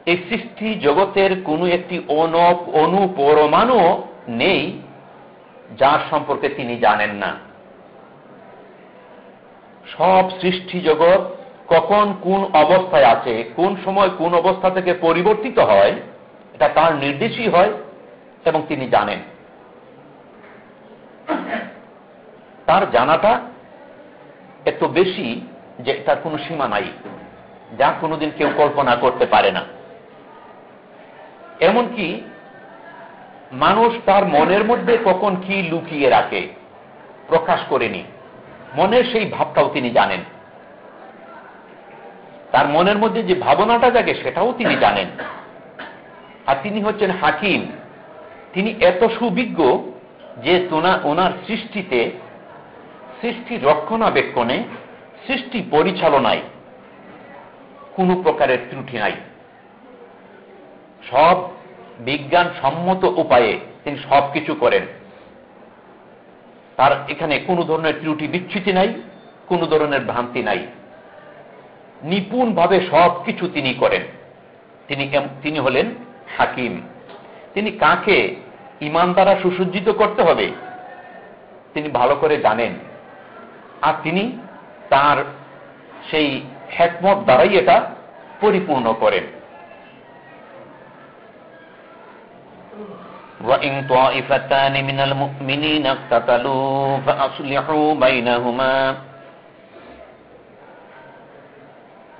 এই সৃষ্টি জগতের কোনো একটি অনপ, অনুপরমাণু নেই যার সম্পর্কে তিনি জানেন না। সব সৃষ্টি জগৎ কখন কোন অবস্থায় আছে, কোন সময় কোন অবস্থা থেকে পরিবর্তিত হয়, এটা তার নির্দেশই হয় এবং তিনি জানেন। তার জানাটা এত বেশি যে তার কোনো সীমা নাই, যা কোনোদিন কেউ কল্পনা করতে পারে না। এমনকি মানুষ তার মনের মধ্যে কখন কি লুকিয়ে রাখে, প্রকাশ করেনি। মনের সেই ভাবটাও তিনি জানেন। তার মনের মধ্যে যে ভাবনাটা জাগে, সেটাও তিনি জানেন। আর তিনি হচ্ছেন হাকিম। তিনি এত সুবিজ্ঞ যে তোনা, ওনার সৃষ্টিতে, সৃষ্টি রক্ষণাবেক্ষণে, সৃষ্টি পরিচালনায় কোনো প্রকারের ত্রুটি নাই। সব বিজ্ঞান সম্মত উপায়ে তিনি সব কিছু করেন। তার এখানে কোনো ধরনের ত্রুটি বিচ্ছুতি নাই, কোনো ধরনের ভ্রান্তি নাই। নিপুণভাবে সব কিছু তিনি করেন। তিনি তিনি হলেন হাকিম। তিনি কাকে ইমান দ্বারা সুসজ্জিত করতে হবে, তিনি ভালো করে জানেন। আর তিনি তার সেই হ্যাকমত দ্বারাই এটা পরিপূর্ণ করেন। وإن طائفتان من المؤمنين اقتتلوا فأصلحوا بينهما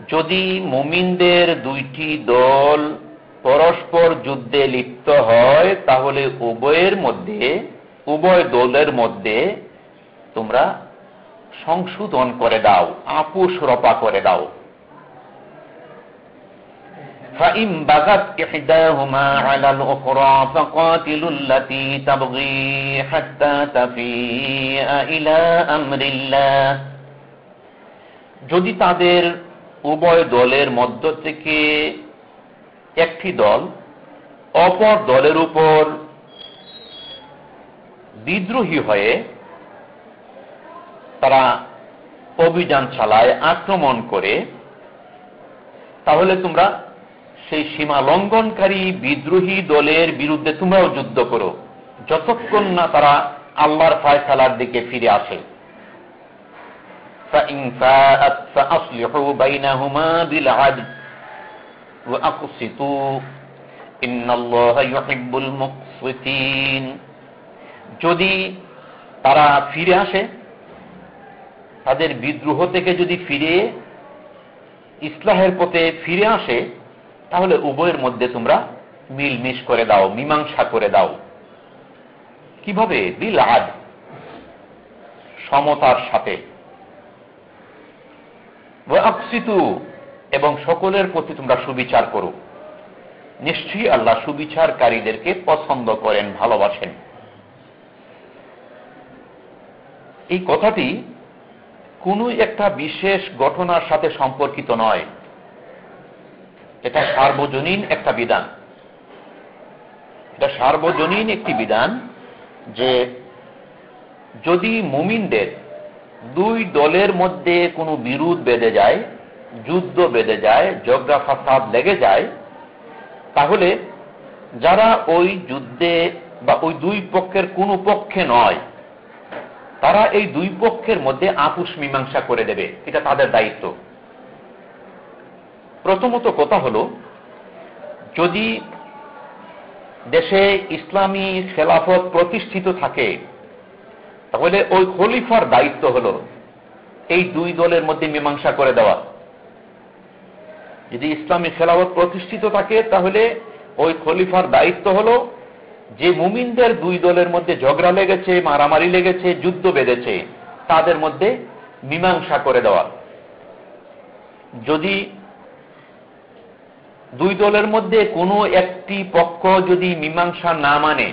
যদি মুমিনদের দুইটি দল পরস্পর যুদ্ধে লিপ্ত হয় তাহলে উভয়ের মধ্যে উভয় দলের মধ্যে তোমরা সংশোধন করে দাও আপুষ রপা করে দাও فإن بغت إحداهما على الأخرى فقاتلوا التي تبغي حتى تفيء إلى أمر الله যদি তাদের উভয় দলের মধ্য থেকে একটি দল অপর দলের উপর বিদ্রোহী হয়ে তারা অভিযান চালায় আক্রমণ করে তাহলে তোমরা সেই সীমা লঙ্ঘনকারী বিদ্রোহী দলের বিরুদ্ধে তোমরাও যুদ্ধ করো। যতক্ষণ না তারা আল্লাহর ফায়সালার দিকে ফিরে আসে। যদি তারা ফিরে আসে, তাদের বিদ্রোহ থেকে যদি ফিরে ইসলাহের পথে ফিরে আসে তাহলে উভয়ের মধ্যে তোমরা মিলমিশ করে দাও, মীমাংসা করে দাও। কীভাবে? বিল আদ, সমতার সাথে। এবং সকলের প্রতি তোমরা সুবিচার করো। নিশ্চয়ই আল্লাহ সুবিচারকারীদেরকে পছন্দ করেন, ভালোবাসেন। এই কথাটি কোন একটা বিশেষ ঘটনার সাথে সম্পর্কিত নয়। এটা সার্বজনীন একটা বিধান। এটা সার্বজনীন একটি বিধান যে যদি মুমিনদের দুই দলের মধ্যে কোনো বিরোধ বেঁধে যায়, যুদ্ধ বেঁধে যায় জগরা ফাসাদ লেগে যায়, তাহলে যারা ওই যুদ্ধে বা ওই দুই পক্ষের কোনো পক্ষে নয়, তারা এই দুই পক্ষের মধ্যে আপুষ মীমাংসা করে দেবে। এটা তাদের দায়িত্ব। প্রথমত কথা হল, যদি দেশে ইসলামী খেলাফত প্রতিষ্ঠিত থাকে, তাহলে ওই খলিফার দায়িত্ব হল এই দুই দলের মধ্যে মীমাংসা করে দেওয়া। যদি ইসলামী খেলাফত প্রতিষ্ঠিত থাকে, তাহলে ওই খলিফার দায়িত্ব হল যে মুমিনদের দুই দলের মধ্যে ঝগড়া লেগেছে, মারামারি লেগেছে, যুদ্ধ বেঁধেছে, তাদের মধ্যে মীমাংসা করে দেওয়া। যদি দুই দলের মধ্যে কোনো একটি পক্ষ যদি মীমাংসা না মানে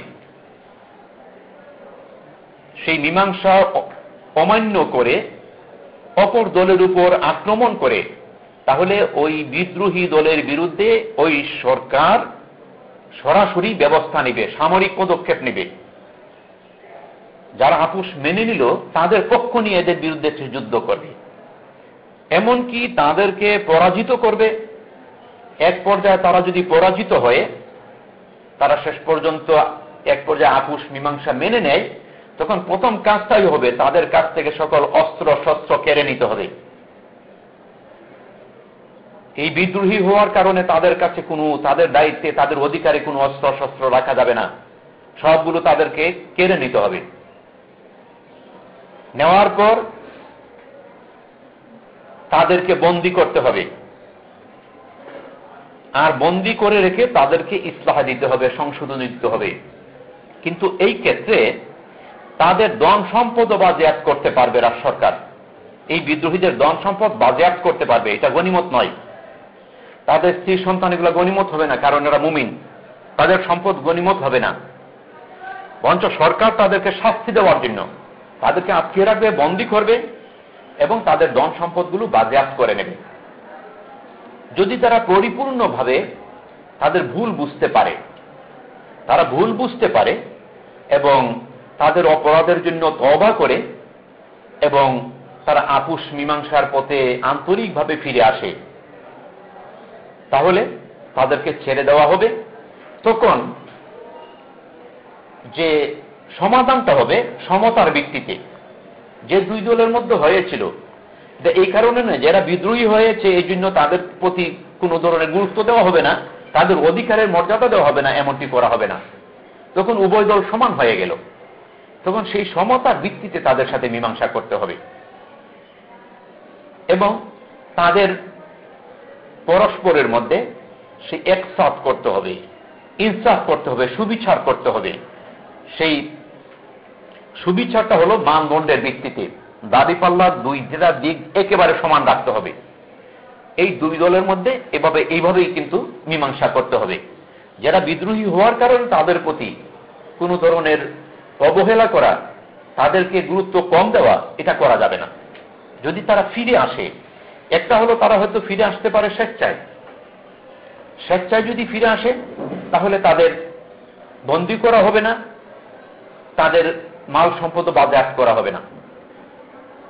সেই মীমাংসা অমান্য করে, অপর দলের উপর আক্রমণ করে, তাহলে ওই বিদ্রোহী দলের বিরুদ্ধে ওই সরকার সরাসরি ব্যবস্থা নিবে, সামরিক পদক্ষেপ নিবে। যারা আপুস মেনে নিল, তাদের পক্ষ নিয়ে এদের বিরুদ্ধে যুদ্ধ করবে। এমনকি তাদেরকে পরাজিত করবে। এক পর্যায়ে তারা যদি পরাজিত হয়ে, তারা শেষ পর্যন্ত এক পর্যায়ে আপুস মীমাংসা মেনে নেয়, তখন প্রথম কাজটাই হবে তাদের কাছ থেকে সকল অস্ত্র, শস্ত্র কেড়ে নিতে হবে। এই বিদ্রোহী হওয়ার কারণে তাদের কাছে কোনো, তাদের দায়িত্বে, তাদের অধিকারে কোনো অস্ত্র, শস্ত্র রাখা যাবে না। সবগুলো তাদেরকে কেড়ে নিতে হবে। নেওয়ার পর তাদেরকে বন্দি করতে হবে। আর বন্দি করে রেখে তাদেরকে ইসলাহা দিতে হবে, সংশোধন দিতে হবে। কিন্তু এই ক্ষেত্রে তাদের দন সম্পদ বাজেয়াত করতে পারবে রাজ সরকার। এই বিদ্রোহীদের দন সম্পদ বাজেয়াত করতে পারবে, এটা গণিমত নয়। তাদের স্ত্রী সন্তান এগুলো গণিমত হবে না, কারণ এরা মুমিন। তাদের সম্পদ গণিমত হবে না। বঞ্চ সরকার তাদেরকে শাস্তি দেওয়ার জন্য। তাদেরকে আটকে রাখবে, বন্দি করবে এবং তাদের দন সম্পদগুলো বাজেয়াত করে নেবে। যদি তারা পরিপূর্ণভাবে তাদের ভুল বুঝতে পারে, তারা ভুল বুঝতে পারে এবং তাদের অপরাধের জন্য তবা করে এবং তারা আপুষ মীমাংসার পথে আন্তরিকভাবে ফিরে আসে, তাহলে তাদেরকে ছেড়ে দেওয়া হবে। তখন যে সমাধানটা হবে সমতার ভিত্তিতে, যে দুই দলের মধ্যে হয়েছিল এই কারণে নয়, যারা বিদ্রোহী হয়েছে, এই জন্য তাদের প্রতি কোন ধরনের গুরুত্ব দেওয়া হবে না, তাদের অধিকারের মর্যাদা দেওয়া হবে না, এমনটি করা হবে না। তখন উভয় দল সমান হয়ে গেল। তখন সেই সমতার ভিত্তিতে তাদের সাথে মীমাংসা করতে হবে। এবং তাদের পরস্পরের মধ্যে সে একসাথ করতে হবে, ইনসাফ করতে হবে, সুবিচার করতে হবে। সেই সুবিচারটা হল মানদণ্ডের ভিত্তিতে। দাঁড়িপাল্লার দুই জেলার দিক একেবারে সমান রাখতে হবে। এই দুই দলের মধ্যে এভাবে, এইভাবেই কিন্তু মীমাংসা করতে হবে। যারা বিদ্রোহী হওয়ার কারণে তাদের প্রতি কোন ধরনের অবহেলা করা, তাদেরকে গুরুত্ব কম দেওয়া, এটা করা যাবে না। যদি তারা ফিরে আসে, একটা হলো তারা হয়তো ফিরে আসতে পারে স্বেচ্ছায়। স্বেচ্ছায় যদি ফিরে আসে, তাহলে তাদের বন্দি করা হবে না, তাদের মাল সম্পদ বাজার করা হবে না।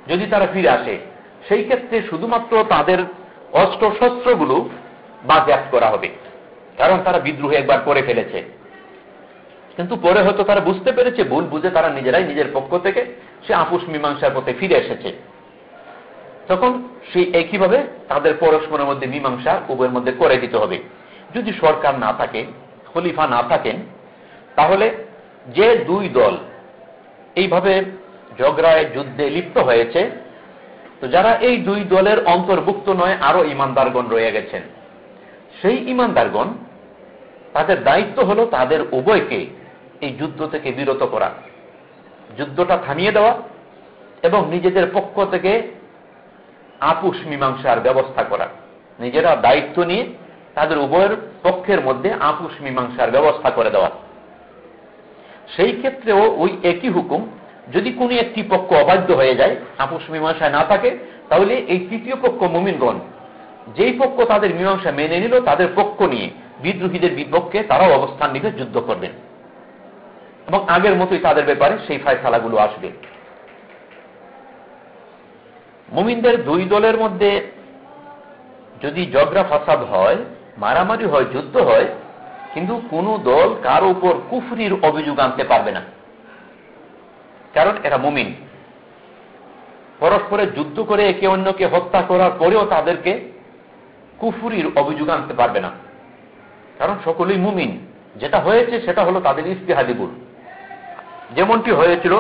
যদি তারা ফিরে আসে, সেই ক্ষেত্রে শুধুমাত্র তাদের অস্ত্র শস্ত্রগুলো বাজেয়াত করা হবে। কারণ তারা বিদ্রোহ একবার করে ফেলেছে। কিন্তু পরে হয়তো তারা বুঝতে পেরেছে, ভুল বুঝে তারা নিজেরাই নিজের পক্ষ থেকে সে আপুষ মীমাংসার পথে ফিরে এসেছে। তখন সেই একইভাবে তাদের পরস্পরের মধ্যে মীমাংসা উভয়ের মধ্যে করে দিতে হবে। যদি সরকার না থাকে, খলিফা না থাকেন, তাহলে যে দুই দল এইভাবে ঝগড়ায় যুদ্ধে লিপ্ত হয়েছে, তো যারা এই দুই দলের অন্তর্ভুক্ত নয়, আরও ইমানদারগণ রয়ে গেছেন। সেই ইমানদারগণ, তাদের দায়িত্ব হলো তাদের উভয়কে এই যুদ্ধ থেকে বিরত করা, যুদ্ধটা থামিয়ে দেওয়া এবং নিজেদের পক্ষ থেকে আপুষ মীমাংসার ব্যবস্থা করা। নিজেরা দায়িত্ব নিয়ে তাদের উভয়ের পক্ষের মধ্যে আপুষ মীমাংসার ব্যবস্থা করে দেওয়া। সেই ক্ষেত্রেও ওই একই হুকুম যদি কোন একটি পক্ষ অবাধ্য হয়ে যায় আপুষ মীমাংসায় না থাকে, তাহলে এই তৃতীয় পক্ষ মুমিনগণ, যেই পক্ষ তাদের মীমাংসা মেনে নিল, তাদের পক্ষ নিয়ে বিদ্রোহীদের বিপক্ষে তারাও অবস্থান নিতে যুদ্ধ করবেন। এবং আগের মতোই তাদের ব্যাপারে সেই ফায়সালাগুলো আসবে। মুমিনদের দুই দলের মধ্যে যদি জগরা ফাসাদ হয়, মারামারি হয়, যুদ্ধ হয়, কিন্তু কোন দল কার উপর কুফরির অভিযোগ আনতে পারবে না। কারণ এরা মুমিন। পরস্পরে যুদ্ধ করে একে অন্যকে হত্যা করার পরেও তাদেরকে কুফুরির অভিযোগ আনতে পারবে না। কারণ সকলেই মুমিন। যেটা হয়েছে সেটা হলো তাদের ইস্তিহাদিবুল যেমনটি হয়েছিল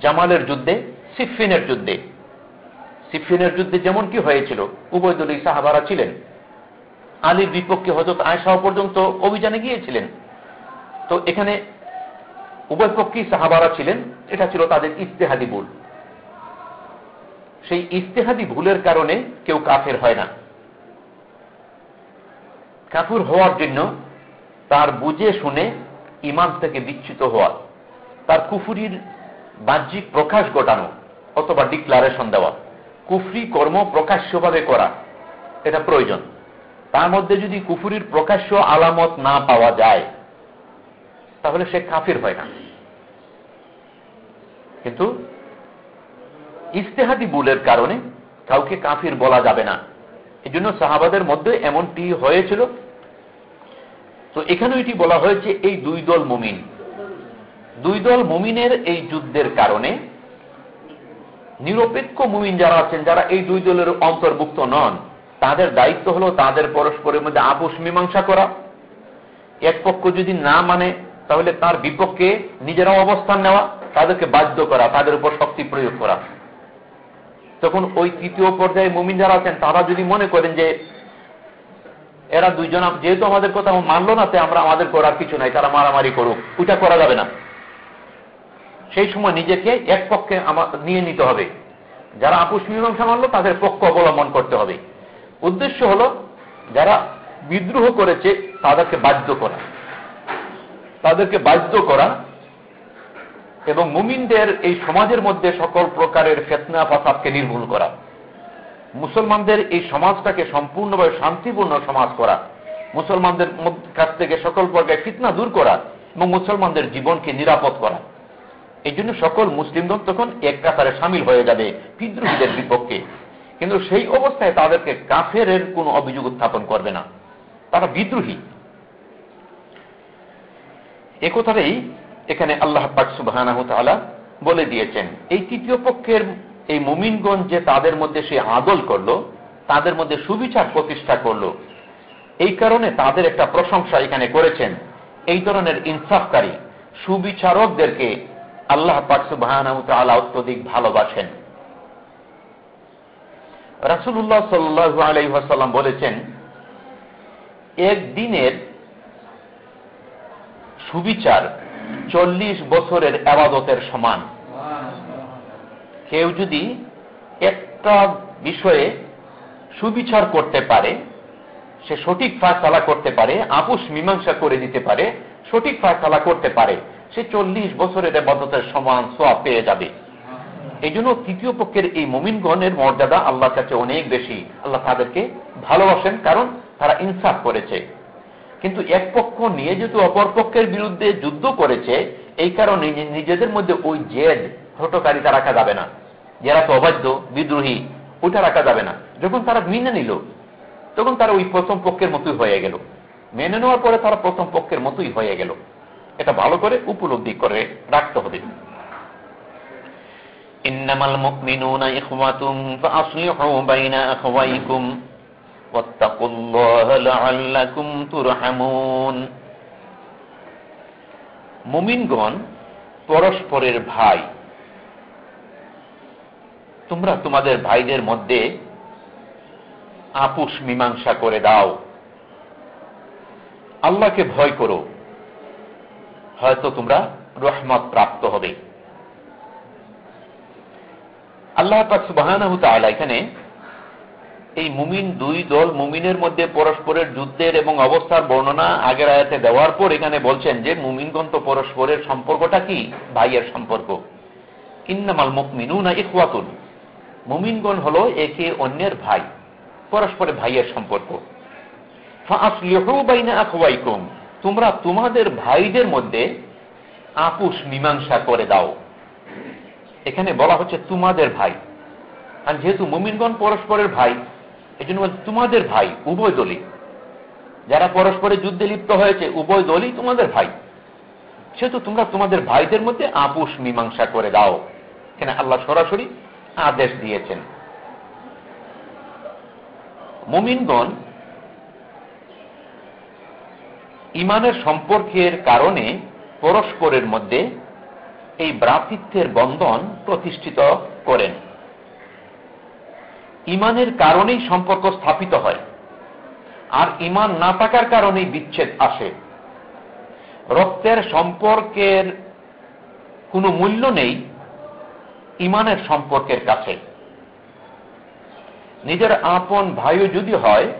জামালের যুদ্ধে সিফিনের যুদ্ধে। সিফিনের যুদ্ধে যেমন কি হয়েছিল উভয় দলীয় সাহাবারা ছিলেন। আলীর বিপক্ষে হজরত আয়সাহ পর্যন্ত অভিযানে গিয়েছিলেন। তো এখানে উভয় পক্ষেই সাহাবারা ছিলেন, এটা ছিল তাদের ইস্তেহাদি ভুল। সেই ইস্তেহাদি ভুলের কারণে কেউ কাফের হয় না। কাফুর হওয়ার জন্য তার বুঝে শুনে ইমান থেকে বিচ্যুত হওয়া, তার কুফুরির বাহ্যিক প্রকাশ ঘটানো অথবা ডিক্লারেশন দেওয়া, কুফরি কর্ম প্রকাশ্যভাবে করা, এটা প্রয়োজন। তার মধ্যে যদি কুফুরির প্রকাশ্য আলামত না পাওয়া যায়, তাহলে সে কাফির হয় না। কিন্তু ইস্তেহাদি বুলের কারণে কাউকে কাফির বলা যাবে না। এই জন্য সাহাবাদের মধ্যে এমনটি হয়েছিল। তো এখানে এটি বলা হয়েছে, এই দুই দল মুমিন। দুই দল মুমিনের এই যুদ্ধের কারণে নিরপেক্ষ মুমিন যারা আছেন, যারা এই দুই দলের অন্তর্ভুক্ত নন, তাদের দায়িত্ব হলো তাদের পরস্পরের মধ্যে আপোষ মীমাংসা করা। এক পক্ষ যদি না মানে তাহলে তার বিপক্ষে নিজেরাও অবস্থান নেওয়া। তাদেরকে বাধ্য করা, তাদের উপর শক্তি প্রয়োগ করা। তখন ওই তৃতীয় পর্যায়ে মুমিন যারা আছেন, তারা যদি মনে করেন যে এরা দুইজন, যেহেতু আমাদের কথা মানলো না আমরা আমাদের করার কিছু নাই, তারা মারামারি করুক, ওইটা করা যাবে না। সেই সময় নিজেকে এক পক্ষে নিয়ে নিতে হবে। যারা আপুষ মীমাংসা মানলো, তাদের পক্ষ অবলম্বন করতে হবে। উদ্দেশ্য হল, যারা বিদ্রোহ করেছে, তাদেরকে বাধ্য করা। তাদেরকে বাধ্য করা এবং মুমিনদের এই সমাজের মধ্যে সকল প্রকারের ফেতনা, ফাসাদকে নির্মূল করা। মুসলমানদের এই সমাজটাকে সম্পূর্ণভাবে শান্তিপূর্ণ সমাজ করা। মুসলমানদের কাছ থেকে সকল প্রকার ফিতনা দূর করা এবং মুসলমানদের জীবনকে নিরাপদ করা। এই জন্য সকল মুসলিমগণ তখন এক কাতারে সামিল হয়ে যাবে বিদ্রোহীদের বিপক্ষে। কিন্তু সেই অবস্থায় তাদেরকে কাফের কোন অভিযোগ উত্থাপন করবে না। তারা বিদ্রোহী। একথারেই এখানে আল্লাহ পাক সুবাহ বলে দিয়েছেন, এই তৃতীয় পক্ষের এই মুমিনগঞ্জ যে তাদের মধ্যে সে আদল করল, তাদের মধ্যে সুবিচার প্রতিষ্ঠা করল, এই কারণে তাদের একটা প্রশংসা এখানে করেছেন। এই ধরনের ইনসাফকারী, সুবিচারকদেরকে আল্লাহ পাকসুবাহান অত্যধিক ভালোবাসেন। রাসুল্লাহ সাল্লু আলাইসাল্লাম বলেছেন, একদিনের সুবিচার চল্লিশ বছরের আবাদতের সমান। কেউ যদি একটা বিষয়ে সুবিচার করতে পারে, সে সঠিক ফায়সালা করতে পারে আপুষ মীমাংসা করে দিতে পারে, সঠিক ফায়সালা করতে পারে, সে চল্লিশ বছরের আবাদতের সমান সোয়া পেয়ে যাবে। এই জন্য তৃতীয় পক্ষের এই মমিনগণের মর্যাদা আল্লাহর কাছে অনেক বেশি। আল্লাহ তাদেরকে ভালোবাসেন, কারণ তারা ইনসাফ করেছে। কিন্তু এক পক্ষ নিয়ে যেহেতু অপর পক্ষের বিরুদ্ধে যুদ্ধ করেছে, এই কারণে নিজেদের মধ্যে ওই জেদ হটকারিতা রাখা যাবে না। যারা তো অবাধ্য বিদ্রোহী, ওইটা রাখা যাবে না। যখন তারা মেনে নিল, তখন তারা ওই প্রথম পক্ষের মতোই হয়ে গেল। মেনে নেওয়ার পরে তারা প্রথম পক্ষের মতোই হয়ে গেল। এটা ভালো করে উপলব্ধি করে রাখতে হবে। ইন্নামাল মুমিনুনা ইখওয়াতুম ফাআসলিহু বাইনা আখওয়াইকুম। ওয়াত্তাকুল্লাহা লাআল্লাকুম তুরহামুন মুমিনগণ পরস্পরের ভাই। তোমরা তোমাদের ভাইদের মধ্যে আপুষ মীমাংসা করে দাও। আল্লাহকে ভয় করো। হয়তো তোমরা রহমত প্রাপ্ত হবে। আল্লাহ পাক সুবাহ এখানে এই মুমিন দুই দল মুমিনের মধ্যে পরস্পরের যুদ্ধের এবং অবস্থার বর্ণনা আগের আয়াতে দেওয়ার পর এখানে বলছেন যে মুমিনগণ তো পরস্পরের সম্পর্কটা কি? ভাইয়ের সম্পর্ক। ইন্নামাল মুকমিনু না ইকুয়াতুন মুমিনগণ হল একে অন্যের ভাই, পরস্পরের ভাইয়ের সম্পর্ক। তোমরা তোমাদের ভাইদের মধ্যে আপুস মীমাংসা করে দাও। এখানে বলা হচ্ছে তোমাদের ভাই। আর যেহেতু মুমিনগণ পরস্পরের ভাই এই জন্য তোমাদের ভাই, উভয় দলই। যারা পরস্পরের যুদ্ধে লিপ্ত হয়েছে, উভয় দলই তোমাদের ভাই। সেহেতু তোমরা তোমাদের ভাইদের মধ্যে আপুস মীমাংসা করে দাও। এখানে আল্লাহ সরাসরি আদেশ দিয়েছেন। মুমিনগণ ইমানের সম্পর্কের কারণে পরস্পরের মধ্যে এই ভ্রাতৃত্বের বন্ধন প্রতিষ্ঠিত করেন। ইমানের কারণেই সম্পর্ক স্থাপিত হয়। আর ইমান না থাকার কারণেই বিচ্ছেদ আসে। রক্তের সম্পর্কের কোনো মূল্য নেই ইমানের সম্পর্কের কাছে। নিজের আপন ভাইও যদি হয়,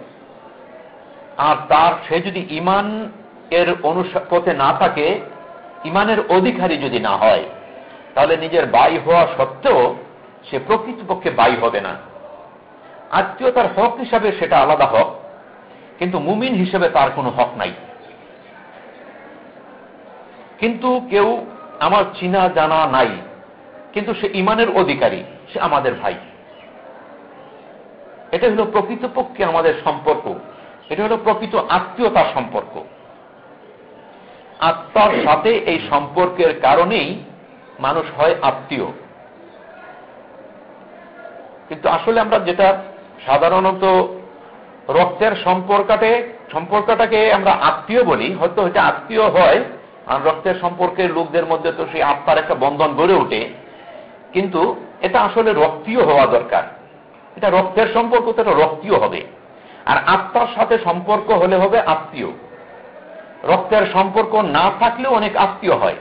আর তার সে যদি ইমান এর পথে না থাকে, ইমানের অধিকারী যদি না হয়, তাহলে নিজের বাই হওয়া সত্ত্বেও সে প্রকৃতপক্ষে বাই হবে না। আত্মীয়তার হক হিসাবে সেটা আলাদা হক, কিন্তু মুমিন হিসেবে তার কোনো হক নাই। কিন্তু কেউ আমার চিনা, জানা নাই, কিন্তু সে ইমানের অধিকারী, সে আমাদের ভাই। এটা হলো প্রকৃতপক্ষে আমাদের সম্পর্ক, এটা হলো প্রকৃত আত্মীয়তার সম্পর্ক। আত্মার সাথে এই সম্পর্কের কারণেই মানুষ হয় আত্মীয়। কিন্তু আসলে আমরা যেটা সাধারণত রক্তের সম্পর্কটাকে সম্পর্কটাকে আমরা আত্মীয় বলি, হয়তো এটা আত্মীয় হয়, আর রক্তের সম্পর্কের লোকদের মধ্যে তো সেই আত্মার একটা বন্ধন গড়ে ওঠে। কিন্তু এটা আসলে রক্তীয় হওয়া দরকার। এটা রক্তের সম্পর্ক, তো এটা রক্তীয় হবে। আর আত্মার সাথে সম্পর্ক হলে হবে আত্মীয়। রক্তের সম্পর্ক না থাকলেও অনেক আত্মীয় হয়।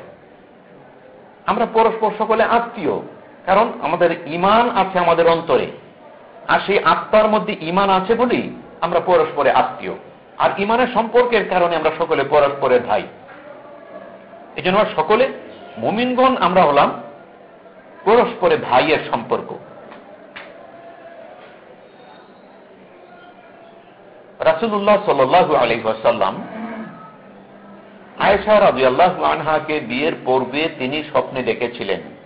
আমরা পরস্পর সকলে আত্মীয়, কারণ আমাদের ইমান আছে আমাদের অন্তরে। আর সেই আত্মার মধ্যে ইমান আছে বলেই আমরা পরস্পরে আত্মীয়। আর ইমানের সম্পর্কের কারণে আমরা সকলে পরস্পরের ভাই। এই জন্য সকলে মুমিনগণ আমরা হলাম পরস্পরে ভাইয়ের সম্পর্ক। রাসুল্লাহ সাল্লু আলহাসাল্লাম আয়সা রাজু আল্লাহ আনহাকে বিয়ের পূর্বে তিনি স্বপ্নে দেখেছিলেন।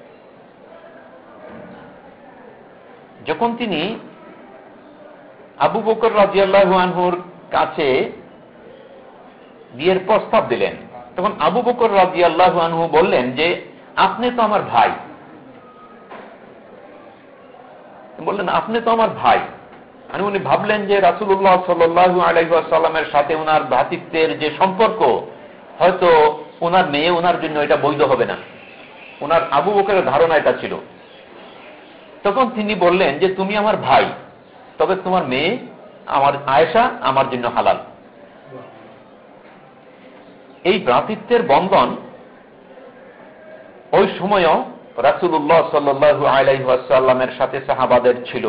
যখন তিনি আবু বকর রাজিয়াল্লাহ আনহুর কাছে বিয়ের প্রস্তাব দিলেন, তখন আবু বকর রাজিয়াল্লাহ আনহু বললেন যে, আপনি তো আমার ভাই। বললেন, আপনি তো আমার ভাই। মানে উনি ভাবলেন যে রাসুল্লাহ সাল্লু আলাইসাল্লামের সাথে ওনার ভ্রাতৃত্বের যে সম্পর্ক, হয়তো ওনার মেয়ে ওনার জন্য এটা বৈধ হবে না। ওনার আবু বকরের ধারণা এটা ছিল। তখন তিনি বললেন যে তুমি আমার ভাই তবে তোমার মেয়ে আমার আয়েশা আমার জন্য হালাল। এই ভ্রাতৃত্বের বন্ধন ওই সময়ও রাসুল্লাহ সাল্লু আলাইসাল্লামের সাথে সাহাবাদের ছিল।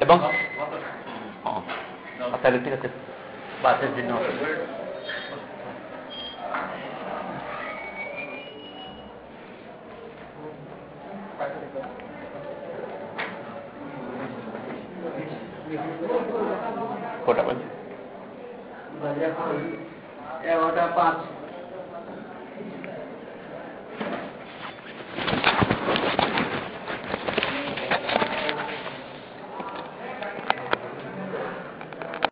এবং ঠিক আছে। বাসের জন্য। কোটা বলছে এগারোটা পাঁচ